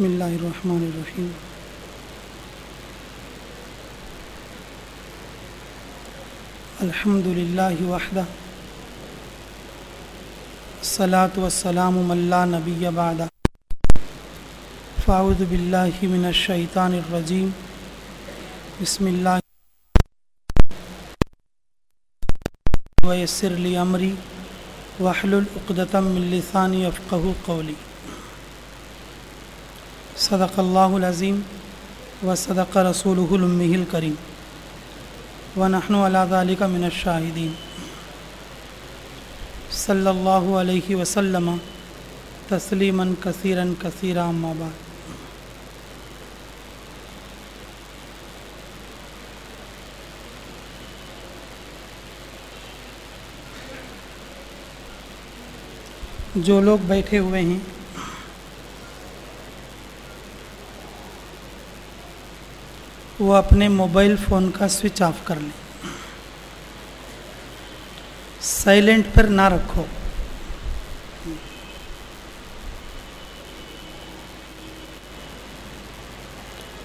बसमीम अल्हम्दुलिल्लाह वहदा। सलात वसलाम मल्ला नबी बादा। फ़ाउद बिल्लाहि मिनश्शैतानिर्रजीम बिस्मिल्लाह। वयस्सिर ली अमरी। वहलुल उक़दतम मिन लिसानी यफ़क़हू क़ौली। सदक़ल्लाहुल अज़ीम व सदक़ उम्मीहिल करीम। व नहनु अला ज़ालिका मिनश शाहिदीन। सल्लल्लाहु अलैहि वसल्लम तस्लीमन कसीरा अम्मा बाद। जो लोग बैठे हुए हैं वो अपने मोबाइल फ़ोन का स्विच ऑफ़ कर लें। साइलेंट पर ना रखो।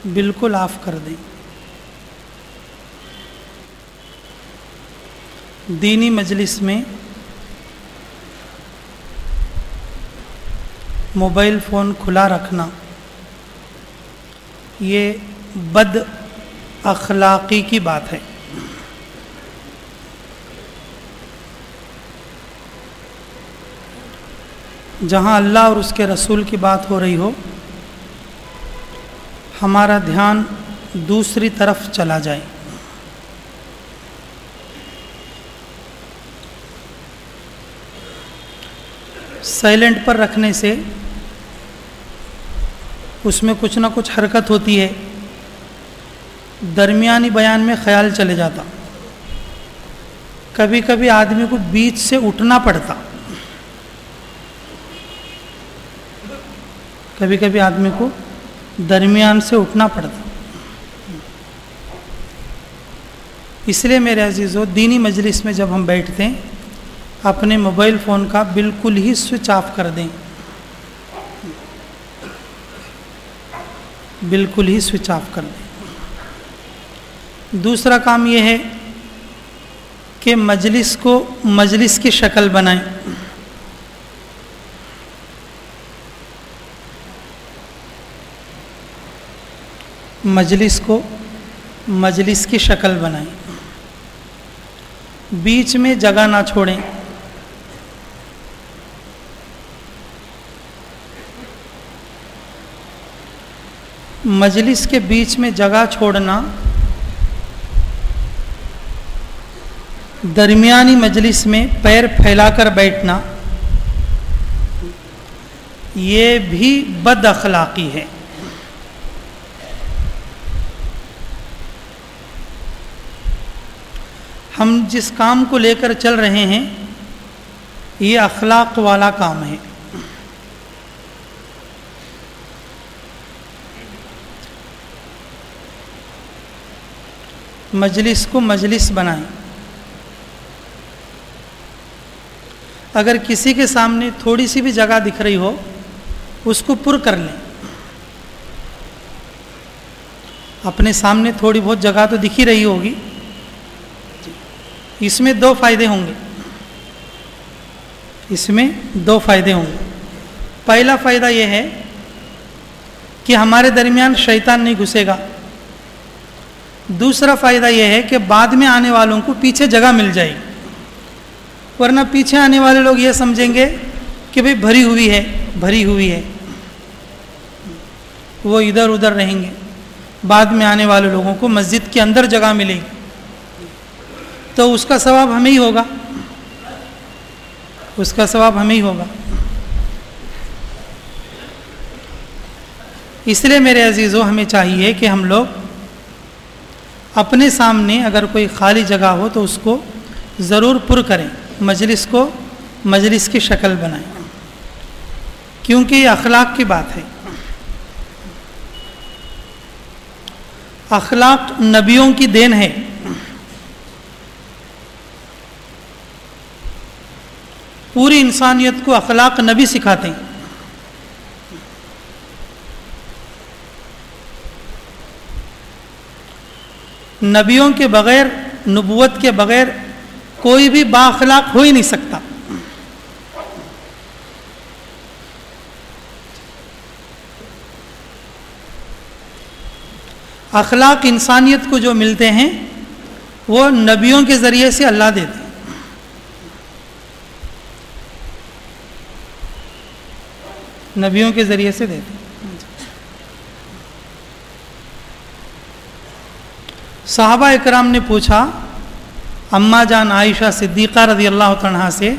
बिल्कुल ऑफ़ कर दें। दीनी मजलिस में मोबाइल फ़ोन खुला रखना, ये बद अखलाक़ी की बात है। जहाँ अल्लाह और उसके रसूल की बात हो रही हो, हमारा ध्यान दूसरी तरफ़ चला जाए। साइलेंट पर रखने से उसमें कुछ ना कुछ हरकत होती है। दरमियानी बयान में ख्याल चले जाता। कभी कभी आदमी को बीच से उठना पड़ता। कभी कभी आदमी को दरमियान से उठना पड़ता। इसलिए मेरे अजीज़ों, दीनी मजलिस में जब हम बैठते हैं, अपने मोबाइल फ़ोन का बिल्कुल ही स्विच ऑफ़ कर दें। बिल्कुल ही स्विच ऑफ़ कर दें। दूसरा काम यह है कि मजलिस को मजलिस की शक्ल बनाएँ। मजलिस को मजलिस की शक्ल बनाएँ। बीच में जगह ना छोड़ें। मजलिस के बीच में जगह छोड़ना दरमियानी मजलिस में पैर फैलाकर बैठना, ये भी बद अखलाक़ी है। हम जिस काम को लेकर चल रहे हैं, ये अखलाक वाला काम है। मजलिस को मजलिस बनाएँ। अगर किसी के सामने थोड़ी सी भी जगह दिख रही हो, उसको पुर कर लें। अपने सामने थोड़ी बहुत जगह तो दिख ही रही होगी। इसमें दो फ़ायदे होंगे। इसमें दो फ़ायदे होंगे। पहला फ़ायदा यह है कि हमारे दरमियान शैतान नहीं घुसेगा। दूसरा फ़ायदा यह है कि बाद में आने वालों को पीछे जगह मिल जाएगी। वरना पीछे आने वाले लोग ये समझेंगे कि भाई भरी हुई है, भरी हुई है। वो इधर उधर रहेंगे। बाद में आने वाले लोगों को मस्जिद के अंदर जगह मिलेगी। तो उसका सवाब हमें ही होगा। उसका सवाब हमें ही होगा। इसलिए मेरे अजीज़ों, हमें चाहिए कि हम लोग अपने सामने अगर कोई खाली जगह हो तो उसको ज़रूर पुर करें। मजलिस को मजलिस की शक्ल बनाए। क्योंकि ये अखलाक की बात है। अखलाक नबियों की देन है। पूरी इंसानियत को अखलाक नबी सिखाते हैं। नबियों के बगैर नबूत के बगैर कोई भी बाखलाक हो ही नहीं सकता। अखलाक इंसानियत को जो मिलते हैं, वो नबियों के ज़रिए से अल्लाह देते हैं। नबियों के ज़रिए से देते हैं। साहबा इकराम ने पूछा अम्मा जान आयशा सिद्दीक़ा रज़ी अल्लाह तहा से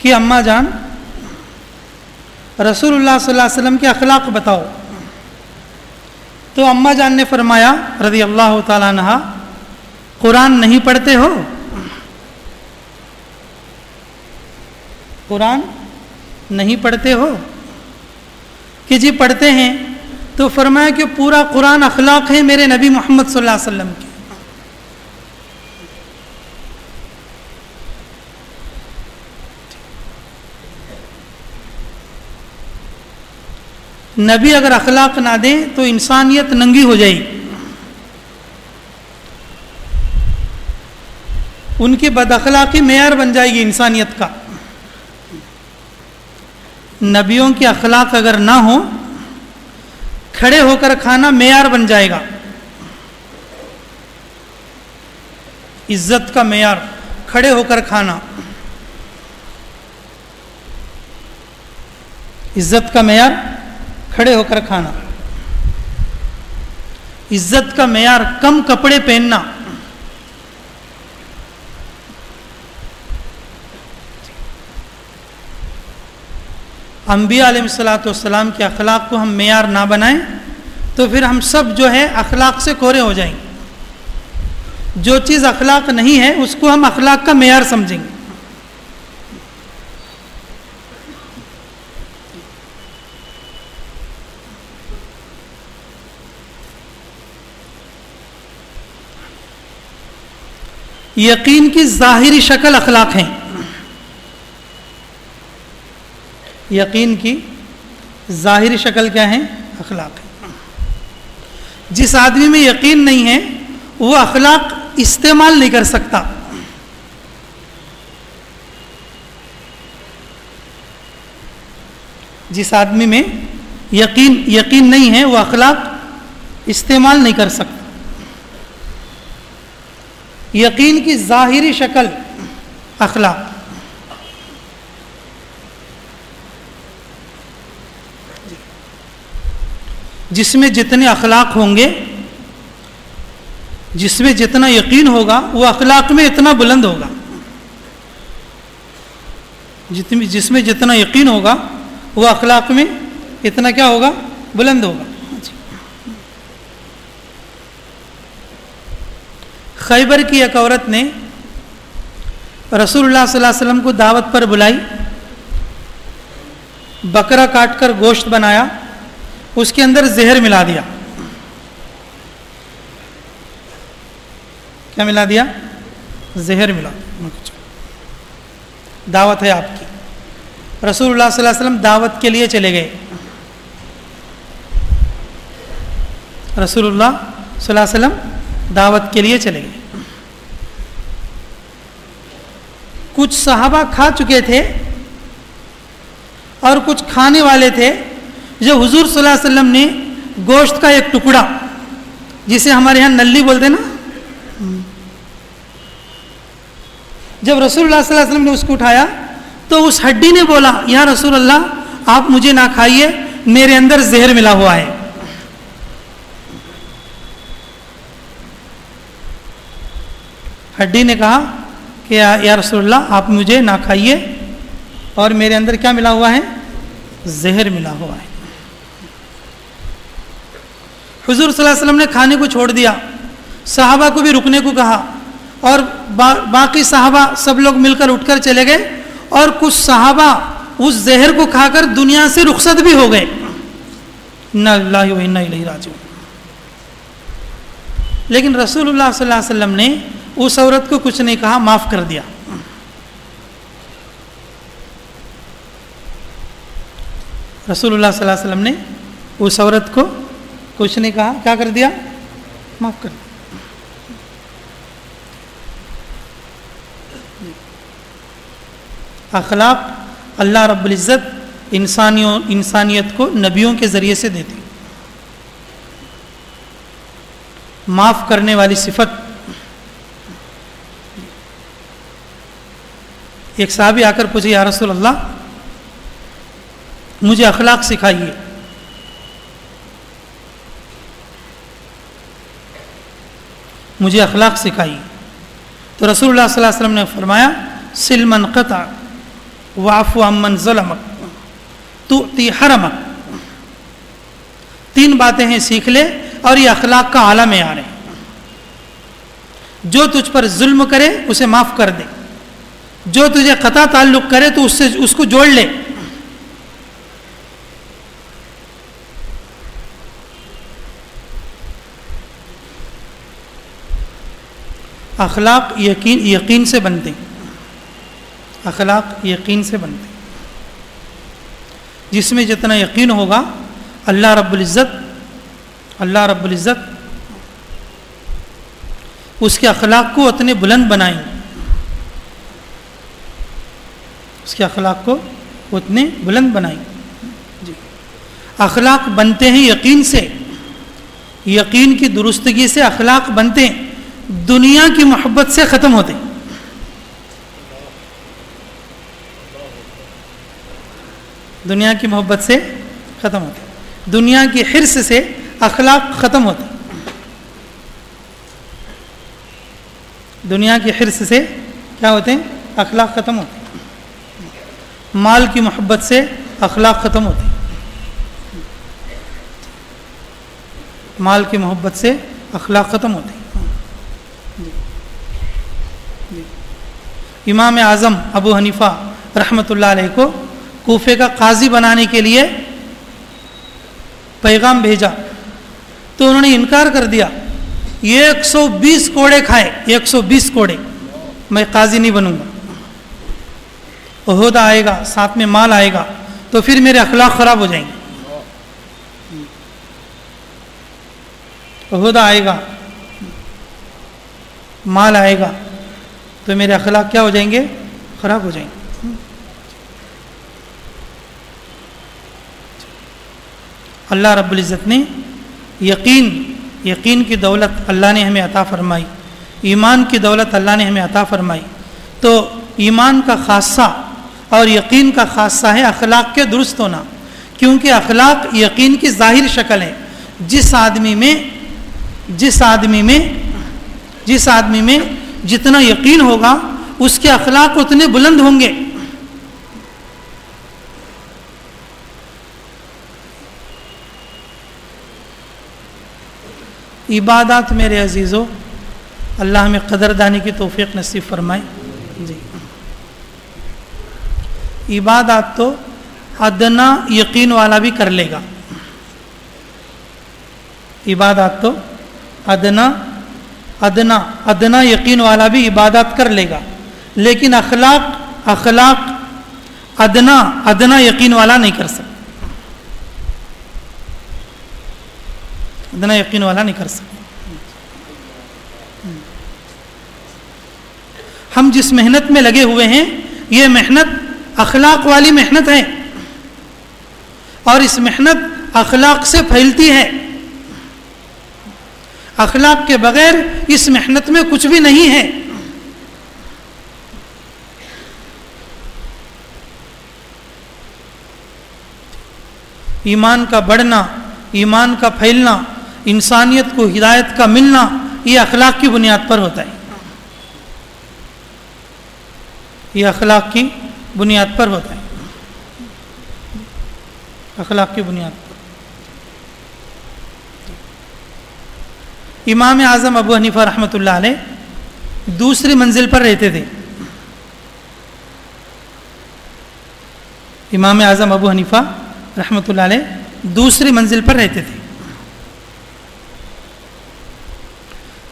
कि अम्मा जान, रसूलुल्लाह सल्लल्लाहु अलैहि वसल्लम के अखलाक बताओ। तो अम्मा जान ने फरमाया रज़ी अल्लाह तहा कुरान नहीं पढ़ते हो? कुरान नहीं पढ़ते हो? कि जी पढ़ते हैं? तो फरमाया कि पूरा कुरान अखलाक है मेरे नबी मोहम्मद सल्लल्लाहु अलैहि वसल्लम के। नबी अगर अखलाक ना दें तो इंसानियत नंगी हो जाएगी। उनकी बदअखलाकी मैार बन जाएगी इंसानियत का। नबियों के अखलाक अगर ना हो, खड़े होकर खाना मैार बन जाएगा। इज़्ज़त का मैार, खड़े होकर खाना। इज़्ज़त का मैार खड़े होकर खाना। इज़्ज़त का मैार कम कपड़े पहनना। अम्बी अम्बिया सलाम के अखलाक को हम मैार ना बनाएँ तो फिर हम सब जो है अखलाक से कोरे हो जाएँगे जो चीज़ अखलाक नहीं है, उसको हम अखलाक का मैार समझेंगे। यकीन की ज़ाहिरी शक्ल अखलाक हैं। यकीन की ज़ाहिरी शक्ल क्या है? अखलाक है। जिस आदमी में यकीन नहीं है, वो अखलाक इस्तेमाल नहीं कर सकता। जिस आदमी में यकीन यकीन नहीं है, वो अखलाक इस्तेमाल नहीं कर सकता। यकीन की ज़ाहिरी शक्ल, अखलाक। जिसमें जितने अखलाक होंगे, जिसमें जितना यकीन होगा, वो अखलाक में इतना बुलंद होगा। जितनी जिसमें जितना यकीन होगा, वो अखलाक में इतना क्या होगा? बुलंद होगा। खैबर की एक औरत ने रसूलुल्लाह सल्लल्लाहु अलैहि वसल्लम को दावत पर बुलाई, बकरा काट कर गोश्त बनाया, उसके अंदर जहर मिला दिया। क्या मिला दिया? जहर मिला। दावत है आपकी। रसूलुल्लाह सल्लल्लाहु अलैहि वसल्लम दावत के लिए चले गए। रसूलुल्लाह सल्लल्लाहु अलैहि वसल्लम दावत के लिए चले गए। कुछ सहाबा खा चुके थे और कुछ खाने वाले थे। जो हुजूर सल्लल्लाहु अलैहि वसल्लम ने गोश्त का एक टुकड़ा, जिसे हमारे यहाँ नल्ली बोलते ना? जब रसूलुल्लाह सल्लल्लाहु अलैहि वसल्लम ने उसको उठाया तो उस हड्डी ने बोला, या रसूल अल्लाह आप मुझे ना खाइए, मेरे अंदर जहर मिला हुआ है। हड्डी ने कहा कि या, या रसूलुल्लाह आप मुझे ना खाइए। और मेरे अंदर क्या मिला हुआ है? जहर मिला हुआ है। हुजूर वसल्लम ने खाने को छोड़ दिया। साहबा को भी रुकने को कहा। और बा, बाकी साहबा सब लोग मिलकर उठकर चले गए। और कुछ साहबा उस जहर को खाकर दुनिया से रुखसत भी हो गए। न राजू लेकिन रसूलुल्लाह सल्लल्लाहु अलैहि वसल्लम ने उस औरत को कुछ नहीं कहा, माफ़ कर दिया। रसूलुल्लाह सल्लल्लाहु अलैहि वसल्लम ने उस औरत को कुछ नहीं कहा, क्या कर दिया? माफ़ कर दिया। अखलाक अल्लाह रबुल्ज़त इंसानियों, इंसानियत को नबियों के ज़रिए से देती। माफ़ करने वाली सिफत एक साहबी आकर पूछे, या रसूल अल्लाह मुझे अखलाक सिखाइए। मुझे अखलाक सिखाइए। तो अलैहि वसल्लम ने फरमाया, सिलमन कता, वाफ़ अमन ज़लमक तो ती हरमक। तीन बातें हैं, सीख ले और ये अखलाक का आला में आ रहे जो तुझ पर जुल्म करे, उसे माफ़ कर दे। जो तुझे कता ताल्लुक करे तो उससे उसको जोड़ ले। अखलाक यकीन यकीन से बनते। अखलाक यकीन से बनते। जिसमें जितना यकीन होगा, अल्लाह रब्ज़त अल्लाह रब्ज़त उसके अखलाक को उतने बुलंद बनाएँगे। उसके अखलाक को उतने बुलंद बनाएँगे जी। अखलाक बनते हैं यकीन से। यकीन की दुरुस्तगी से अखलाक बनते हैं। दुनिया की मोहब्बत से ख़त्म होते हैं। दुनिया की मोहब्बत से ख़त्म होते दुनिया की हिरस से अखलाक ख़त्म होते दुनिया की हिरस से क्या होते हैं? अखलाक ख़त्म होते माल की मोहब्बत से अखलाक ख़त्म होते। माल की मोहब्बत से अखलाक ख़त्म होते। इमाम आज़म अबू हनीफ़ा रहमतुल्लाह अलैह को कोफे का काजी बनाने के लिए पैगाम भेजा। तो उन्होंने इनकार कर दिया 120 कोड़े खाए 120 कोड़े, मैं काजी नहीं बनूँगा। अहदा आएगा, साथ में माल आएगा तो फिर मेरे अखलाक ख़राब हो जाएँगे। अहदा आएगा, माल आएगा तो मेरे अखलाक क्या हो जाएँगे? ख़राब हो जाएँगे। अल्लाह रब्ज़त ने यकीन यकीन की दौलत अल्लाह ने हमें अता फरमाई, ईमान की दौलत अल्लाह ने हमें अता फरमाई। तो ईमान का खासा और यकीन का खासा है, अखलाक के दुरुस्त होना। क्योंकि अखलाक यकीन की ज़ाहिर शक्ल है। जिस आदमी में, जिस आदमी में, जिस आदमी में जितना यकीन होगा, उसके अखलाक उतने बुलंद होंगे। इबादत मेरे अजीज़ों, अल्लाह में कदरदानी की तोफ़ी नसीब फरमाए। जी। इबादत तो अदना यकीन वाला भी कर लेगा। इबादत तो अदना अदना अदना यकीन वाला भी इबादत कर लेगा। लेकिन अखलाक अखलाक अदना अदना यकीन वाला नहीं कर सकता। अदना यकीन वाला नहीं कर सकता। हम जिस मेहनत में लगे हुए हैं, ये मेहनत अखलाक वाली मेहनत है। और इस मेहनत अखलाक से फैलती है। अखलाक के बगैर इस मेहनत में कुछ भी नहीं है। ईमान का बढ़ना, ईमान का फैलना, इंसानियत को हिदायत का मिलना, ये अखलाक की बुनियाद पर होता है। ये अखलाक की बुनियाद पर है। अखलाक की बुनियाद पर। इमाम आज़म अबू हनीफ़ा रहमत दूसरी मंजिल पर रहते थे। इमाम आज़म अबू हनीफ़ा रहमत दूसरी मंजिल पर रहते थे।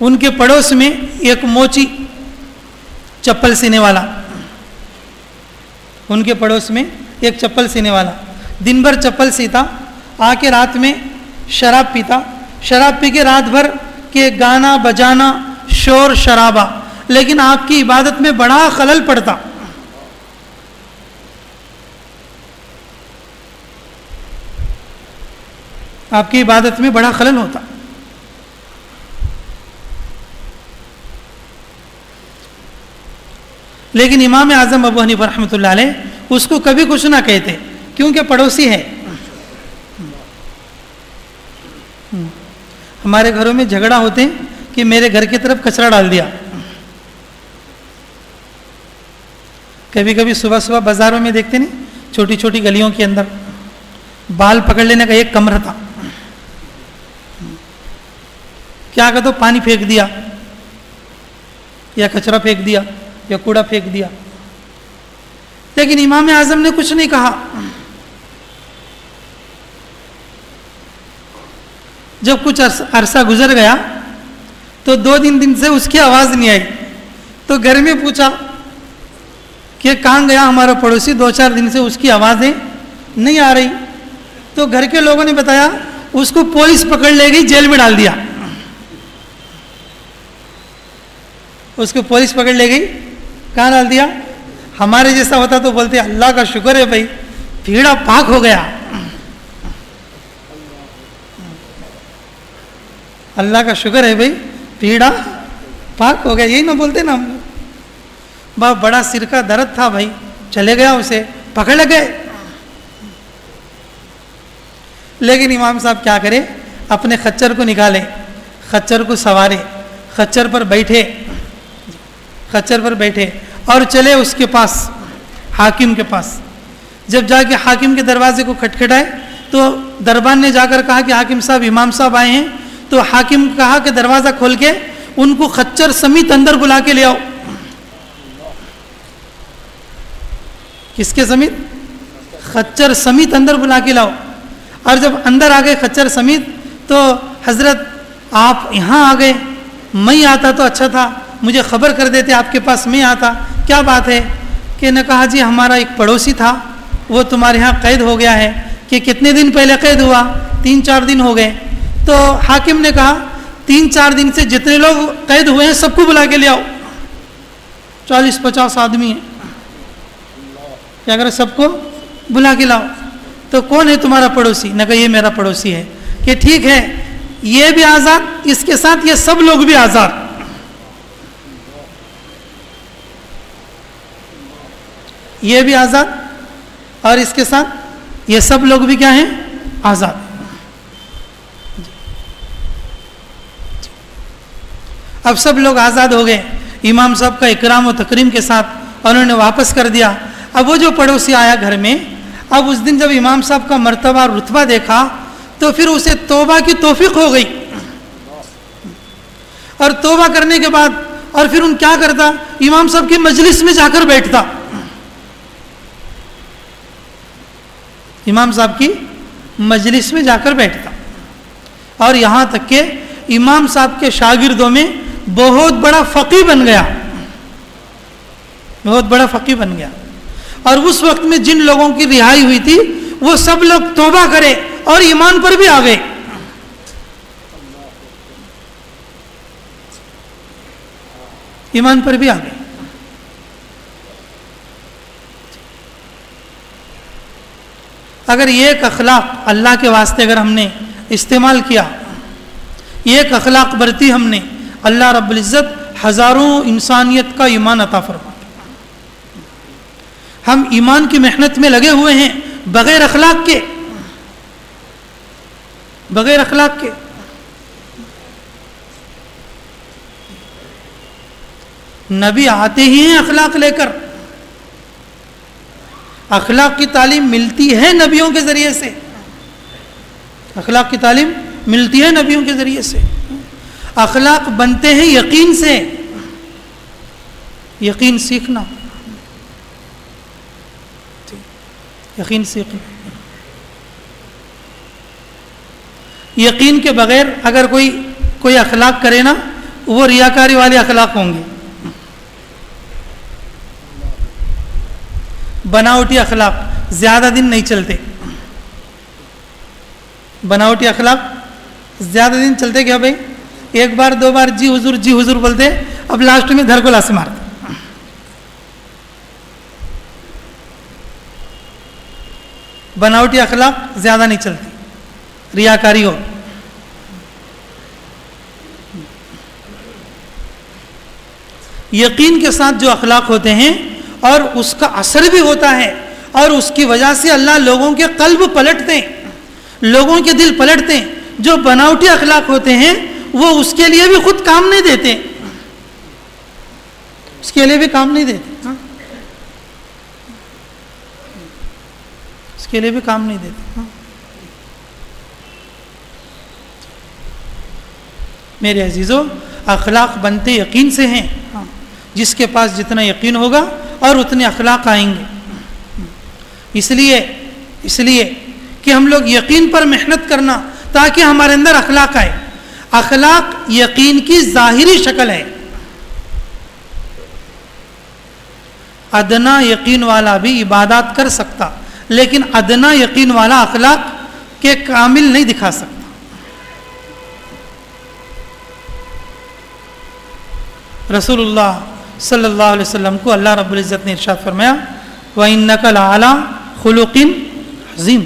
उनके पड़ोस में एक मोची चप्पल सीने वाला उनके पड़ोस में एक चप्पल सीने वाला। दिन भर चप्पल सीता, आके रात में शराब पीता। शराब पी के रात भर के गाना बजाना शोर शराबा। लेकिन आपकी इबादत में बड़ा खलल पड़ता। आपकी इबादत में बड़ा खलल होता। लेकिन इमाम आज़म अबू हनीफ रहमत उसको कभी कुछ ना कहते। क्योंकि पड़ोसी है? हमारे घरों में झगड़ा होते हैं कि मेरे घर की तरफ़ कचरा डाल दिया। कभी कभी सुबह सुबह बाजारों में देखते नहीं? छोटी छोटी गलियों के अंदर। बाल पकड़ लेने का एक कमरा था। क्या कर कहते पानी फेंक दिया। या कचरा फेंक दिया। या कूड़ा फेंक दिया। लेकिन इमाम आज़म ने कुछ नहीं कहा। जब कुछ अरसा गुजर गया तो दो दिन दिन से उसकी आवाज़ नहीं आई। तो घर में पूछा कि कहाँ गया हमारा पड़ोसी? दो चार दिन से उसकी आवाज़ें नहीं आ रही। तो घर के लोगों ने बताया, उसको पुलिस पकड़ ले गई, जेल में डाल दिया। उसको पुलिस पकड़ ले गई कहाँ डाल दिया? हमारे जैसा होता तो बोलते, अल्लाह का शुक्र है भाई, पीड़ा पाक हो गया। अल्लाह का शुक्र है भाई, पीड़ा पाक हो गया। यही ना बोलते ना हम बा बड़ा सिर का दर्द था भाई, चले गया उसे, पकड़ गए। लेकिन इमाम साहब क्या करे? अपने खच्चर को निकाले, खच्चर को सवारे, खच्चर पर बैठे खच्चर पर बैठे और चले उसके पास, हाकिम के पास। जब जाके हाकिम के दरवाजे को खटखटाए तो दरबान ने जाकर कहा कि हाकिम साहब, इमाम साहब आए हैं। तो हाकिम कहा कि दरवाज़ा खोल के उनको खच्चर समीत अंदर बुला के ले आओ। किसके समीत? खच्चर समीत अंदर बुला के लाओ। और जब अंदर आ गए खच्चर समीत तो हज़रत, आप यहाँ आ गए। मैं आता तो अच्छा था। मुझे खबर कर देते, आपके पास मैं आता। क्या बात है? कि न कहा, जी, हमारा एक पड़ोसी था। वो तुम्हारे यहाँ कैद हो गया है। कि कितने दिन पहले कैद हुआ? तीन चार दिन हो गए। तो हाकिम ने कहा, तीन चार दिन से जितने लोग कैद हुए हैं, सबको बुला के ले आओ। चालीस पचास आदमी हैं। क्या करें सबको बुला के लाओ तो कौन है तुम्हारा पड़ोसी? न कहा, ये मेरा पड़ोसी है। कि ठीक है, ये भी आज़ाद, इसके साथ ये सब लोग भी आज़ाद। ये भी आज़ाद और इसके साथ ये सब लोग भी क्या हैं? आज़ाद। अब सब लोग आज़ाद हो गए। इमाम साहब का इकराम व तकरीम के साथ उन्होंने वापस कर दिया। अब वो जो पड़ोसी आया घर में, अब उस दिन जब इमाम साहब का मर्तबा रुतबा देखा तो फिर उसे तोबा की तोफीक हो गई। और तोबा करने के बाद, और फिर उन क्या करता? इमाम साहब की मजलिस में जाकर बैठता। इमाम साहब की मजलिस में जाकर बैठता। और यहाँ तक के इमाम साहब के शागिर्दों में बहुत बड़ा फ़की बन गया। बहुत बड़ा फ़की बन गया। और उस वक्त में जिन लोगों की रिहाई हुई थी, वो सब लोग तोबा करे और ईमान पर भी आ गए ईमान पर भी आ गए अगर ये एक अखलाक अल्लाह के वास्ते अगर हमने इस्तेमाल किया, एक अखलाक बरती हमने, अल्लाह रब्ज़त हज़ारों इंसानियत का ईमान अता फरमा। हम ईमान की मेहनत में लगे हुए हैं, बग़ैर अखलाक के। बग़ैर अखलाक के। नबी आते ही हैं अखलाक लेकर। अखलाक की तालीम मिलती है नबियों के ज़रिए से। अखलाक की तालीम मिलती है नबियों के ज़रिए से। अखलाक बनते हैं यकीन से। यकीन सीखना। यकीन सीखना। यकीन के बगैर अगर कोई कोई अखलाक करे ना, वो रियाकारी वाले अखलाक होंगे। बनावटी अखलाक, ज़्यादा दिन नहीं चलते। बनावटी अखलाक, ज़्यादा दिन चलते क्या भाई? एक बार, दो बार, जी हुजूर जी हुजूर बोलते, अब लास्ट में धर को लाश मारते बनावटी अखलाक, ज़्यादा नहीं चलती। रियाकारी हो। यकीन के साथ जो अखलाक होते हैं और उसका असर भी होता है और उसकी वजह से अल्लाह लोगों के कल्ब पलटते हैं, लोगों के दिल पलटते हैं जो बनावटी अखलाक होते हैं, वो उसके लिए भी खुद काम नहीं देते उसके लिए भी काम नहीं देते हाँ? उसके लिए भी काम नहीं देते हाँ? मेरे अजीज़ों, अखलाक बनते यकीन से हैं हाँ। जिसके पास जितना यकीन होगा और उतने अखलाक आएँगे। इसलिए इसलिए कि हम लोग यकीन पर मेहनत करना ताकि हमारे अंदर अखलाक आए। अखलाक यकीन की ज़ाहिरी शक्ल है। अदना यकीन वाला भी इबादत कर सकता, लेकिन अदना यकीन वाला अखलाक के कामिल नहीं दिखा सकता। रसूलुल्लाह सल्लल्लाहु अलैहि वसल्लम को अल्लाह रब्बुल इज़्ज़त ने इरशाद फरमाया, व इन्नकल आला खुलुकिन अजीम।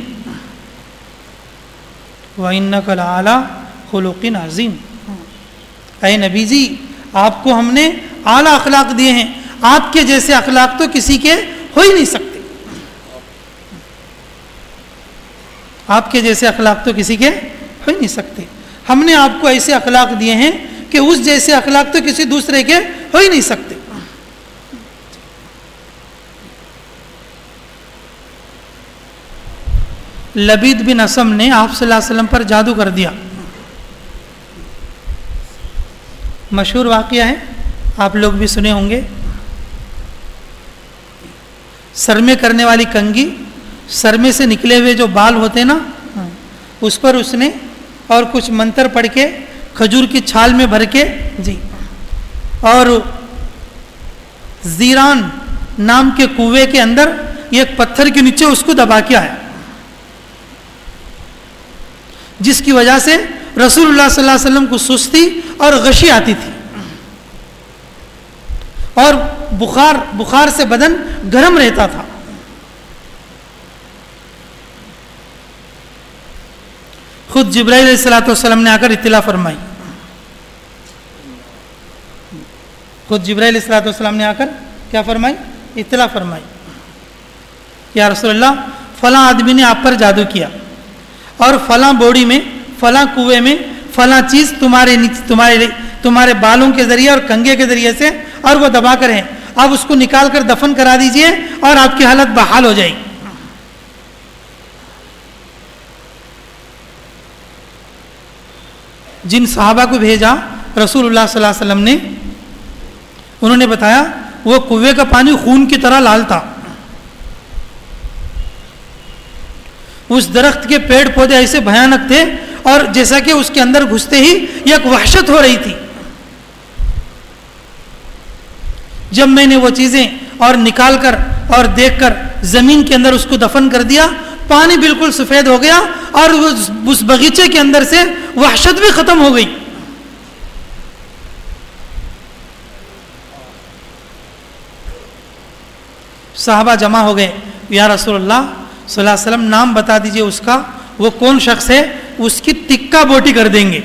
व इन्नकल आला खुलुकिन अजीम। अय नबी जी आपको हमने आला अखलाक दिए हैं। आपके जैसे अखलाक तो किसी के हो ही नहीं सकते। आपके जैसे अखलाक तो किसी के हो ही नहीं सकते। हमने आपको ऐसे अखलाक दिए हैं कि उस जैसे अखलाक तो किसी दूसरे के हो ही नहीं सकते। लबीद बिन असम ने आप वसल्लम पर जादू कर दिया। मशहूर वाक्य है, आप लोग भी सुने होंगे। सर में करने वाली कंगी सर में से निकले हुए जो बाल होते ना, उस पर उसने और कुछ मंत्र पढ़ के, खजूर की छाल में भर के, जी, और जीरान नाम के कुएँ के अंदर, एक पत्थर के नीचे उसको दबा के आया। जिसकी वजह से रसूलुल्लाह सल्लल्लाहु अलैहि वसल्लम को सुस्ती और गशी आती थी। और बुखार बुखार से बदन गर्म रहता था। खुद जब्राईल सलाम ने आकर इतला फरमाई। खुद जब्राईल सलाम ने आकर क्या फरमाई? इतला फरमाई। या रसोल्ला फला आदमी ने आप पर जादू किया। और फला बोड़ी में, फला कुएँ में, फला चीज़ तुम्हारे तुम्हारे तुम्हारे बालों के ज़रिए और कंगे के ज़रिए से और वो दबा कर हैं। आप उसको निकाल कर दफन करा दीजिए और आपकी हालत बहाल हो जाएगी। जिन साहबा को भेजा, रसूलुल्लाह सल्लल्लाहु अलैहि वसल्लम ने, उन्होंने बताया, वो कुएँ का पानी खून की तरह लाल था। उस दरख्त के पेड़ पौधे ऐसे भयानक थे और जैसा कि उसके अंदर घुसते ही एक वहशत हो रही थी। जब मैंने वो चीज़ें और निकाल कर और देखकर ज़मीन के अंदर उसको दफन कर दिया, पानी बिल्कुल सफ़ेद हो गया और उस बगीचे के अंदर से वहशत भी ख़त्म हो गई। साहबा जमा हो गए, या रसोल्ला वसल्लम नाम बता दीजिए उसका, वो कौन शख्स है, उसकी टिक्का बोटी कर देंगे।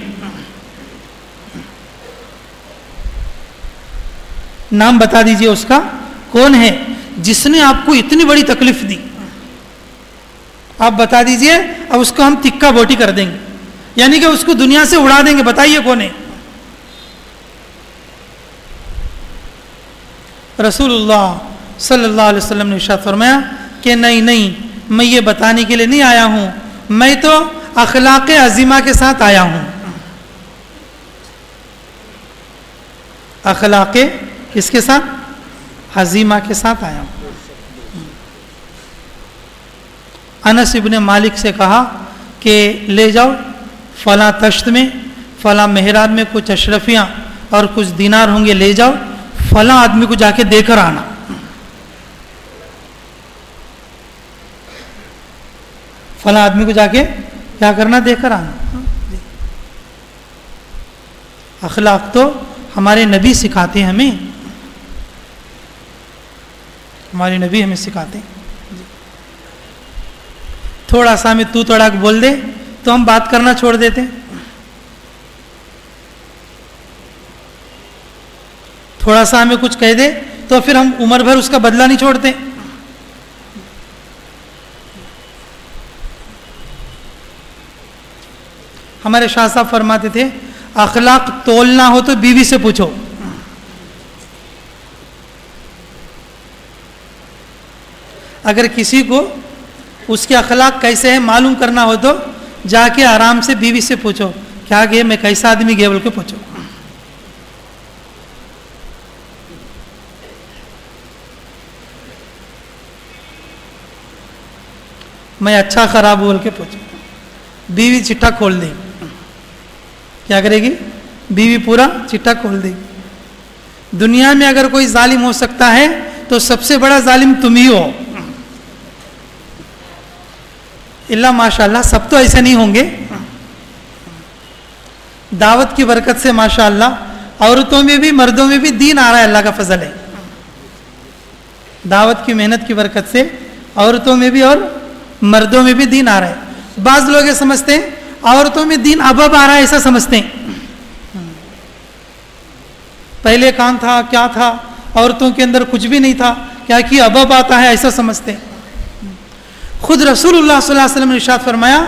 नाम बता दीजिए उसका, कौन है, जिसने आपको इतनी बड़ी तकलीफ़ दी। आप बता दीजिए, अब उसको हम तिक्का बोटी कर देंगे। यानी कि उसको दुनिया से उड़ा देंगे, बताइए कौन है। रसूलुल्लाह सल्लल्लाहु अलैहि वसल्लम ने इशात फरमाया कि नहीं नहीं मैं ये बताने के लिए नहीं आया हूँ। मैं तो अखलाक अजीमा के साथ आया हूँ। अखलाक किसके साथ? अजीमा के साथ आया हूँ। अनस इबन मालिक से कहा कि ले जाओ, फला तश्त में, फला मेहराब में कुछ अशरफियाँ और कुछ दिनार होंगे, ले जाओ, फला आदमी को जाके देकर आना। फला आदमी को जाके क्या करना देकर आना। अखलाक तो हमारे नबी सिखाते हैं हमें। हमारे नबी हमें सिखाते हैं। थोड़ा सा हमें तू तड़ाक बोल दे तो हम बात करना छोड़ देते हैं। थोड़ा सा हमें कुछ कह दे तो फिर हम उम्र भर उसका बदला नहीं छोड़ते। हमारे शाह साहब फरमाते थे, अखलाक तोलना हो तो बीवी से पूछो। अगर किसी को उसके अखलाक कैसे है मालूम करना हो तो जाके आराम से बीवी से पूछो, क्या गे मैं कैसा आदमी गे बोल के पूछो। मैं अच्छा खराब बोल के पूछो। बीवी चिट्ठा खोल देगी क्या करेगी? बीवी पूरा चिट्ठा खोल देगी। दुनिया में अगर कोई जालिम हो सकता है तो सबसे बड़ा जालिम तुम ही हो। इल्ला माशाल्लाह, सब तो ऐसे नहीं होंगे। दावत की बरकत से माशाल्लाह, औरतों में भी, मर्दों में भी दीन आ रहा है, अल्लाह का फजल है। दावत की मेहनत की बरकत से औरतों में भी और मर्दों में भी दीन आ रहा है। बाज लोग ये समझते हैं औरतों में दीन अब अब आ रहा है, ऐसा समझते हैं। पहले कहाँ था, क्या था? औरतों के अंदर कुछ भी नहीं था। क्या कि अब अब आता है, ऐसा समझते हैं। खुद रसूलुल्लाह सल्लल्लाहु अलैहि वसल्लम ने इरशाद फरमाया,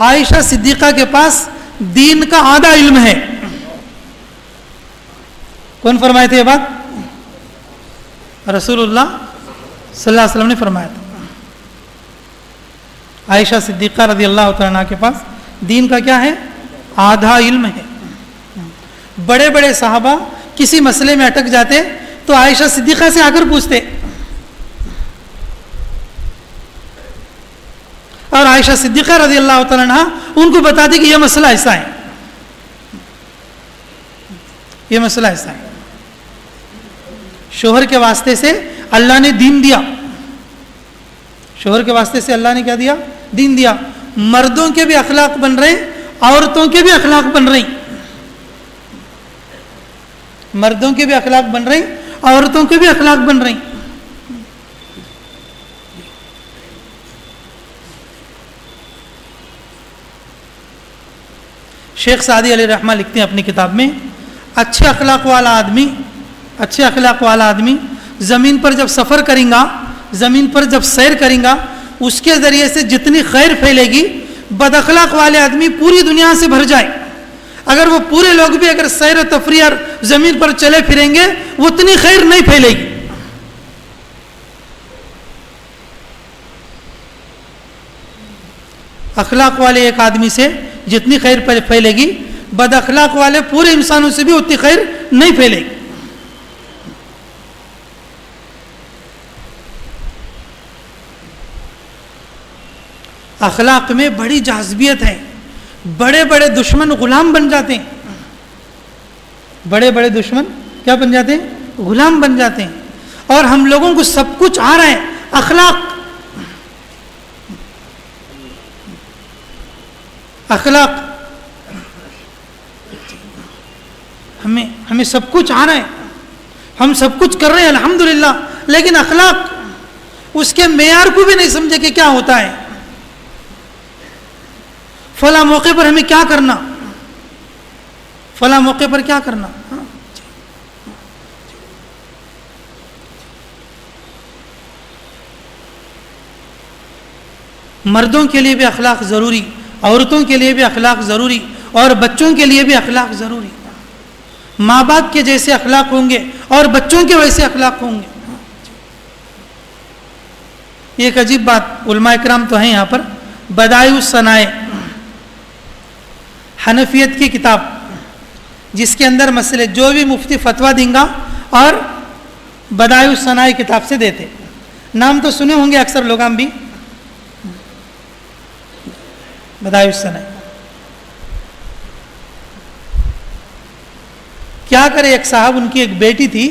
आयशा सिद्दीक़ा के पास दीन का आधा इल्म है। कौन फरमाए थे ये बात? रसूलुल्लाह सल्लल्लाहु अलैहि वसल्लम ने फरमाया था। आयशा सिद्दीक़ा रदी अल्लाह तला के पास दीन का क्या है? आधा इल्म है। बड़े बड़े साहबा किसी मसले में अटक जाते तो आयशा सिद्दीक़ा से आकर पूछते। और आयशा सिद्दीक़ा रज़ी अल्लाह तला उनको बता दी कि यह मसला ऐसा है। यह मसला ऐसा है। शोहर के वास्ते से अल्लाह ने दीन दिया। शोहर के वास्ते से अल्लाह ने क्या दिया? दीन दिया। मर्दों के भी अखलाक बन रहे हैं, औरतों के भी अखलाक बन रही मर्दों के भी अखलाक बन रही औरतों के भी अखलाक बन रही शेख सादी अली रहमा लिखते हैं अपनी किताब में, अच्छे अखलाक वाला आदमी, अच्छे अखलाक वाला आदमी, ज़मीन पर जब सफ़र करेगा, ज़मीन पर जब सैर करेगा उसके ज़रिए से जितनी खैर फैलेगी बदअखलाक वाले आदमी पूरी दुनिया से भर जाए। अगर वो पूरे लोग भी अगर सैर तफरी और ज़मीन पर चले फिरेंगे उतनी खैर नहीं फैलेगी। अखलाक वाले एक आदमी से जितनी खैर फैलेगी, बद अखलाक वाले पूरे इंसानों से भी उतनी खैर नहीं फैलेगी। अखलाक में बड़ी जाजबियत है। बड़े बड़े दुश्मन गुलाम बन जाते हैं। बड़े बड़े दुश्मन क्या बन जाते हैं? गुलाम बन जाते हैं। और हम लोगों को सब कुछ आ रहा है। अखलाक। अखलाक। हमें हमें सब कुछ आ रहा है। हम सब कुछ कर रहे हैं, अल्हम्दुलिल्लाह। लेकिन अखलाक, उसके मैार को भी नहीं समझे कि क्या होता है। फला मौके पर हमें क्या करना? फला मौके पर क्या करना? हाँ? मर्दों के लिए भी अखलाक ज़रूरी, औरतों के लिए भी अखलाक ज़रूरी, और बच्चों के लिए भी अखलाक ज़रूरी। माँ बाप के जैसे अखलाक होंगे, और बच्चों के वैसे अखलाक होंगे। एक अजीब बात उलमा इकराम तो है यहाँ पर। बदायु सनाए हनफियत की किताब, जिसके अंदर मसले जो भी मुफ्ती फतवा देंगा और बदायु सनाए किताब से देते। नाम तो सुने होंगे अक्सर लोग भी। बदायु सनाए क्या करे एक साहब, उनकी एक बेटी थी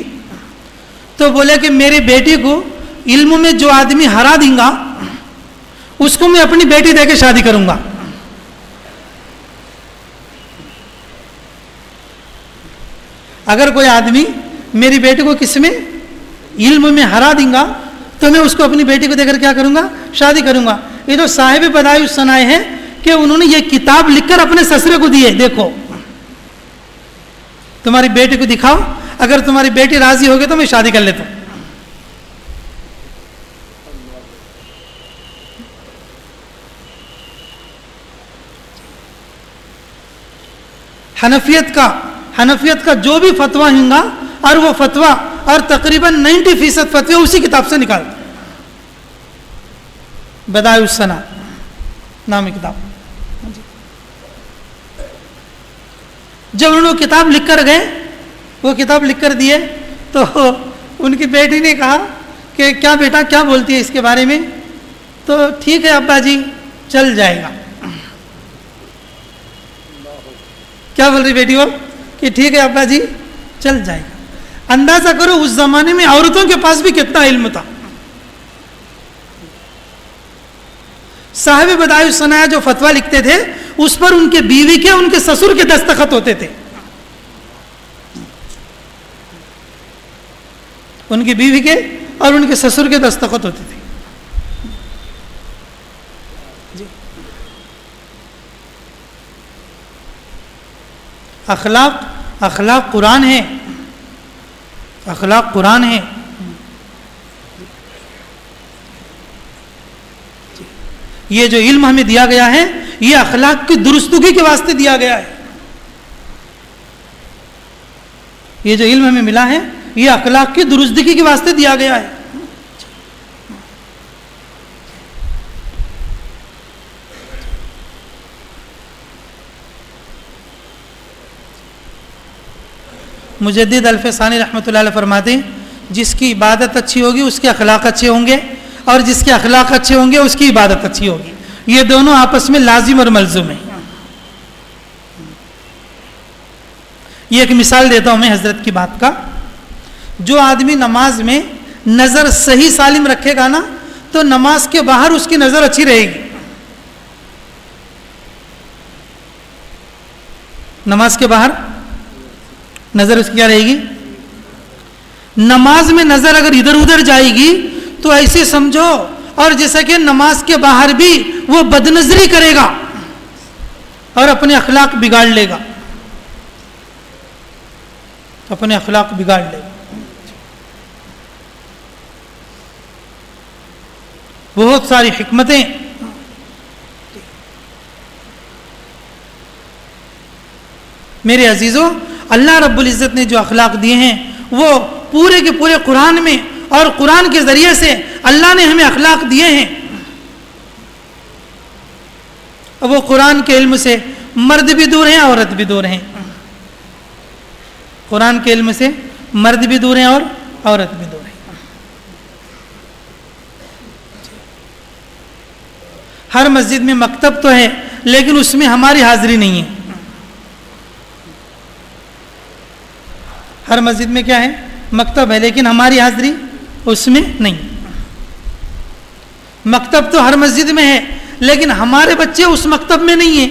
तो बोले कि मेरी बेटी को इल्म में जो आदमी हरा देंगा, उसको मैं अपनी बेटी देके शादी करूँगा। अगर कोई आदमी मेरी बेटी को किसमें इल्म में हरा देंगा तो मैं उसको अपनी बेटी को देकर क्या करूँगा? शादी करूँगा। ये तो साहिब बदायु सनाए हैं कि उन्होंने ये किताब लिखकर अपने ससुरे को दिए, देखो। तुम्हारी बेटी को दिखाओ, अगर तुम्हारी बेटी राज़ी होगी तो मैं शादी कर लेता हनफियत का हनफियत का जो भी फतवा होगा, और वो फतवा, और तकरीबन 90 फ़ीसद फतवे उसी किताब से निकालते बदायुसना नामी किताब। जब उन्होंने किताब लिख कर गए, वो किताब लिख कर दिए तो उनकी बेटी ने कहा कि क्या बेटा, क्या बोलती है इसके बारे में? तो ठीक है अब्बा जी, चल जाएगा। क्या बोल रही बेटी वो? कि ठीक है अब्बा जी चल जाएगा। अंदाज़ा करो उस जमाने में औरतों के पास भी कितना इल्म था। साहिब बदायु सनाया जो फतवा लिखते थे, उस पर उनके बीवी के, उनके ससुर के दस्तखत होते थे। उनकी बीवी के और उनके ससुर के दस्तखत होते थे। अखलाक अखलाक कुरान है। अखलाक कुरान है। ये जो इल्म हमें दिया गया है, ये अखलाक की दुरुस्तगी के वास्ते दिया गया है। ये जो इल्म हमें मिला है, ये अखलाक की दुरुस्तगी के वास्ते दिया गया है। मुजद अल्फ़ानी रहमत फरमाते जिसकी इबादत अच्छी होगी, उसके अखलाक अच्छे होंगे, और जिसके अखलाक अच्छे होंगे, उसकी इबादत अच्छी होगी। ये दोनों आपस में लाजिम और मलजुम है। ये एक मिसाल देता हूँ मैं हज़रत की बात का। जो आदमी नमाज़ में नज़र सही सालिम रखेगा ना तो नमाज़ के बाहर उसकी नज़र अच्छी रहेगी। नमाज़ के बाहर नज़र उसकी क्या रहेगी? नमाज़ में नज़र अगर इधर उधर जाएगी तो ऐसे समझो, और जैसा कि नमाज़ के बाहर भी वो बदनजरी करेगा, और अपने अखलाक बिगाड़ लेगा। अपने अखलाक बिगाड़ लेगा। बहुत सारी हमतें मेरे अजीज़ों अल्लाह रब्बुल इज़्ज़त ने जो अखलाक दिए हैं, वो पूरे के पूरे कुरान में और कुरान के ज़रिए से अल्लाह ने हमें अखलाक दिए हैं। वो कुरान के इल्म से मर्द भी दूर हैं, औरत भी दूर हैं। कुरान के इल्म से मर्द भी दूर हैं और औरत भी दूर हैं। हर मस्जिद में मकतब तो है, लेकिन उसमें हमारी हाजिरी नहीं है। हर मस्जिद में क्या है? मकतब है, लेकिन हमारी हाजिरी उसमें नहीं। मकतब तो हर मस्जिद में है, लेकिन हमारे बच्चे उस मकतब में नहीं है।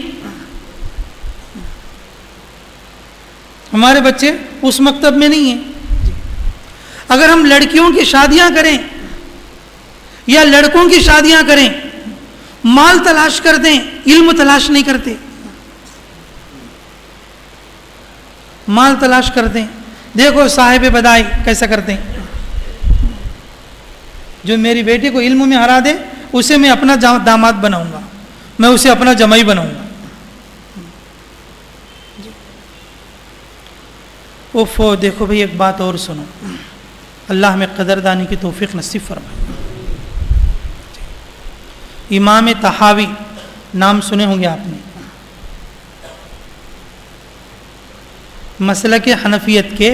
हमारे बच्चे उस मकतब में नहीं है। अगर हम लड़कियों की शादियाँ करें, या लड़कों की शादियाँ करें, माल तलाश कर दें, इल्म तलाश नहीं करते। माल तलाश कर दें। देखो साहेब बदाई कैसा करते हैं। जो मेरी बेटी को इल्म में हरा दे, उसे मैं अपना दामाद बनाऊँगा। मैं उसे अपना जमाई बनाऊँगा। ओफो देखो भाई, एक बात और सुनो। अल्लाह में कदरदानी की तोफ़ी नसीब फरमाए। इमाम तहावी नाम सुने होंगे आपने। मसल के हनफियत के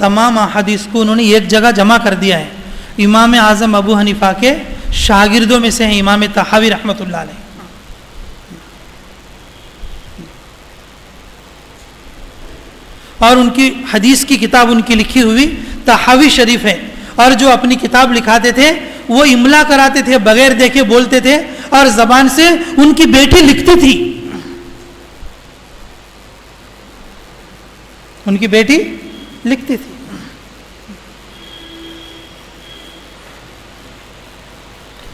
तमाम अदीस को उन्होंने एक जगह जमा कर दिया है। इमाम आज़म अबू हनीफ़ा के शागिर्दों में से हैं इमाम तहावी रहमत और उनकी हदीस की किताब उनकी लिखी हुई तहावी शरीफ है। और जो अपनी किताब लिखाते थे, वो इमला कराते थे, बगैर देखे बोलते थे, और जबान से उनकी बेटी लिखती थी। उनकी बेटी लिखती थी।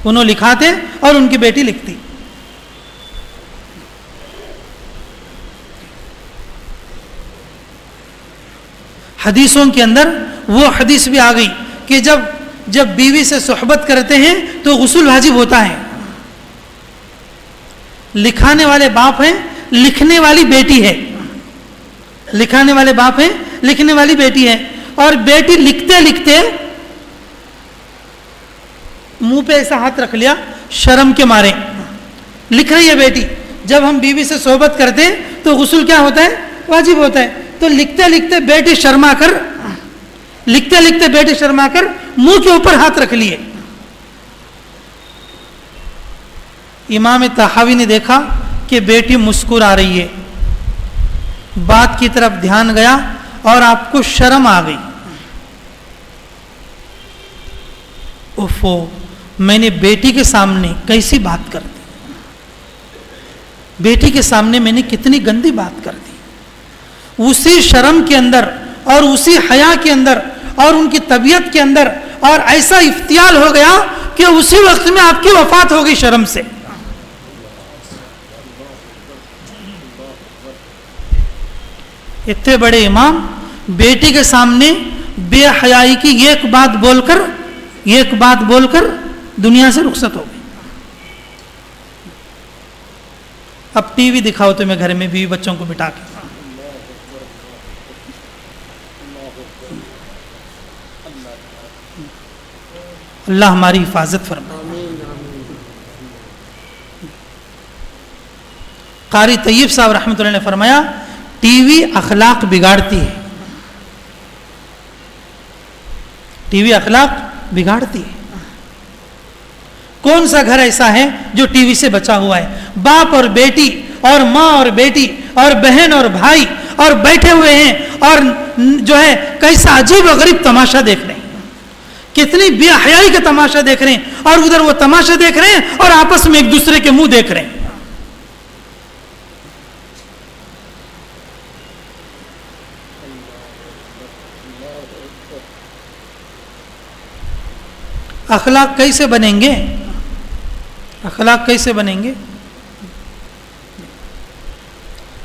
उन्होंने लिखाते और उनकी बेटी लिखती। हदीसों के अंदर वो हदीस भी आ गई कि जब जब बीवी से सोहबत करते हैं तो गसूल वाजिब होता है। लिखाने वाले बाप हैं, लिखने वाली बेटी है। लिखाने वाले बाप हैं लिखने वाली बेटी है। और बेटी लिखते लिखते मुँह पे ऐसा हाथ रख लिया, शर्म के मारे। लिख रही है बेटी। जब हम बीवी से सोहबत करते हैं तो गसल क्या होता है? वाजिब होता है। तो लिखते लिखते बेटी शर्मा कर, लिखते लिखते बेटी शर्मा कर, मुँह के ऊपर हाथ रख लिए। इमाम तहावी ने देखा कि बेटी मुस्कुरा रही है। बात की तरफ़ ध्यान गया और आपको शर्म आ गई। ओफो, मैंने बेटी के सामने कैसी बात कर दी? बेटी के सामने मैंने कितनी गंदी बात कर दी। उसी शर्म के अंदर और उसी हया के अंदर और उनकी तबीयत के अंदर और ऐसा इफ्तियाल हो गया कि उसी वक्त में आपकी वफात हो गई शर्म से। इतने बड़े इमाम, बेटी के सामने बेहयाई की एक बात बोलकर, एक बात बोलकर दुनिया से रुखसत हो गई। अब टीवी दिखाओ तुम्हें घर में बीवी बच्चों को बिठा के। अल्लाह हमारी हिफाजत फरमा कारी तय्यब साहब रहमत ने फरमाया टीवी अखलाक बिगाड़ती है। टीवी अखलाक बिगाड़ती है। कौन सा घर ऐसा है जो टीवी से बचा हुआ है? बाप और बेटी और माँ और बेटी और बहन और भाई और बैठे हुए हैं और जो है कैसा अजीब और गरीब तमाशा देख रहे हैं। कितनी बेहयाई का तमाशा देख रहे हैं और उधर वो तमाशा देख रहे हैं और आपस में एक दूसरे के मुँह देख रहे हैं। अखलाक कैसे बनेंगे? अखलाक कैसे बनेंगे?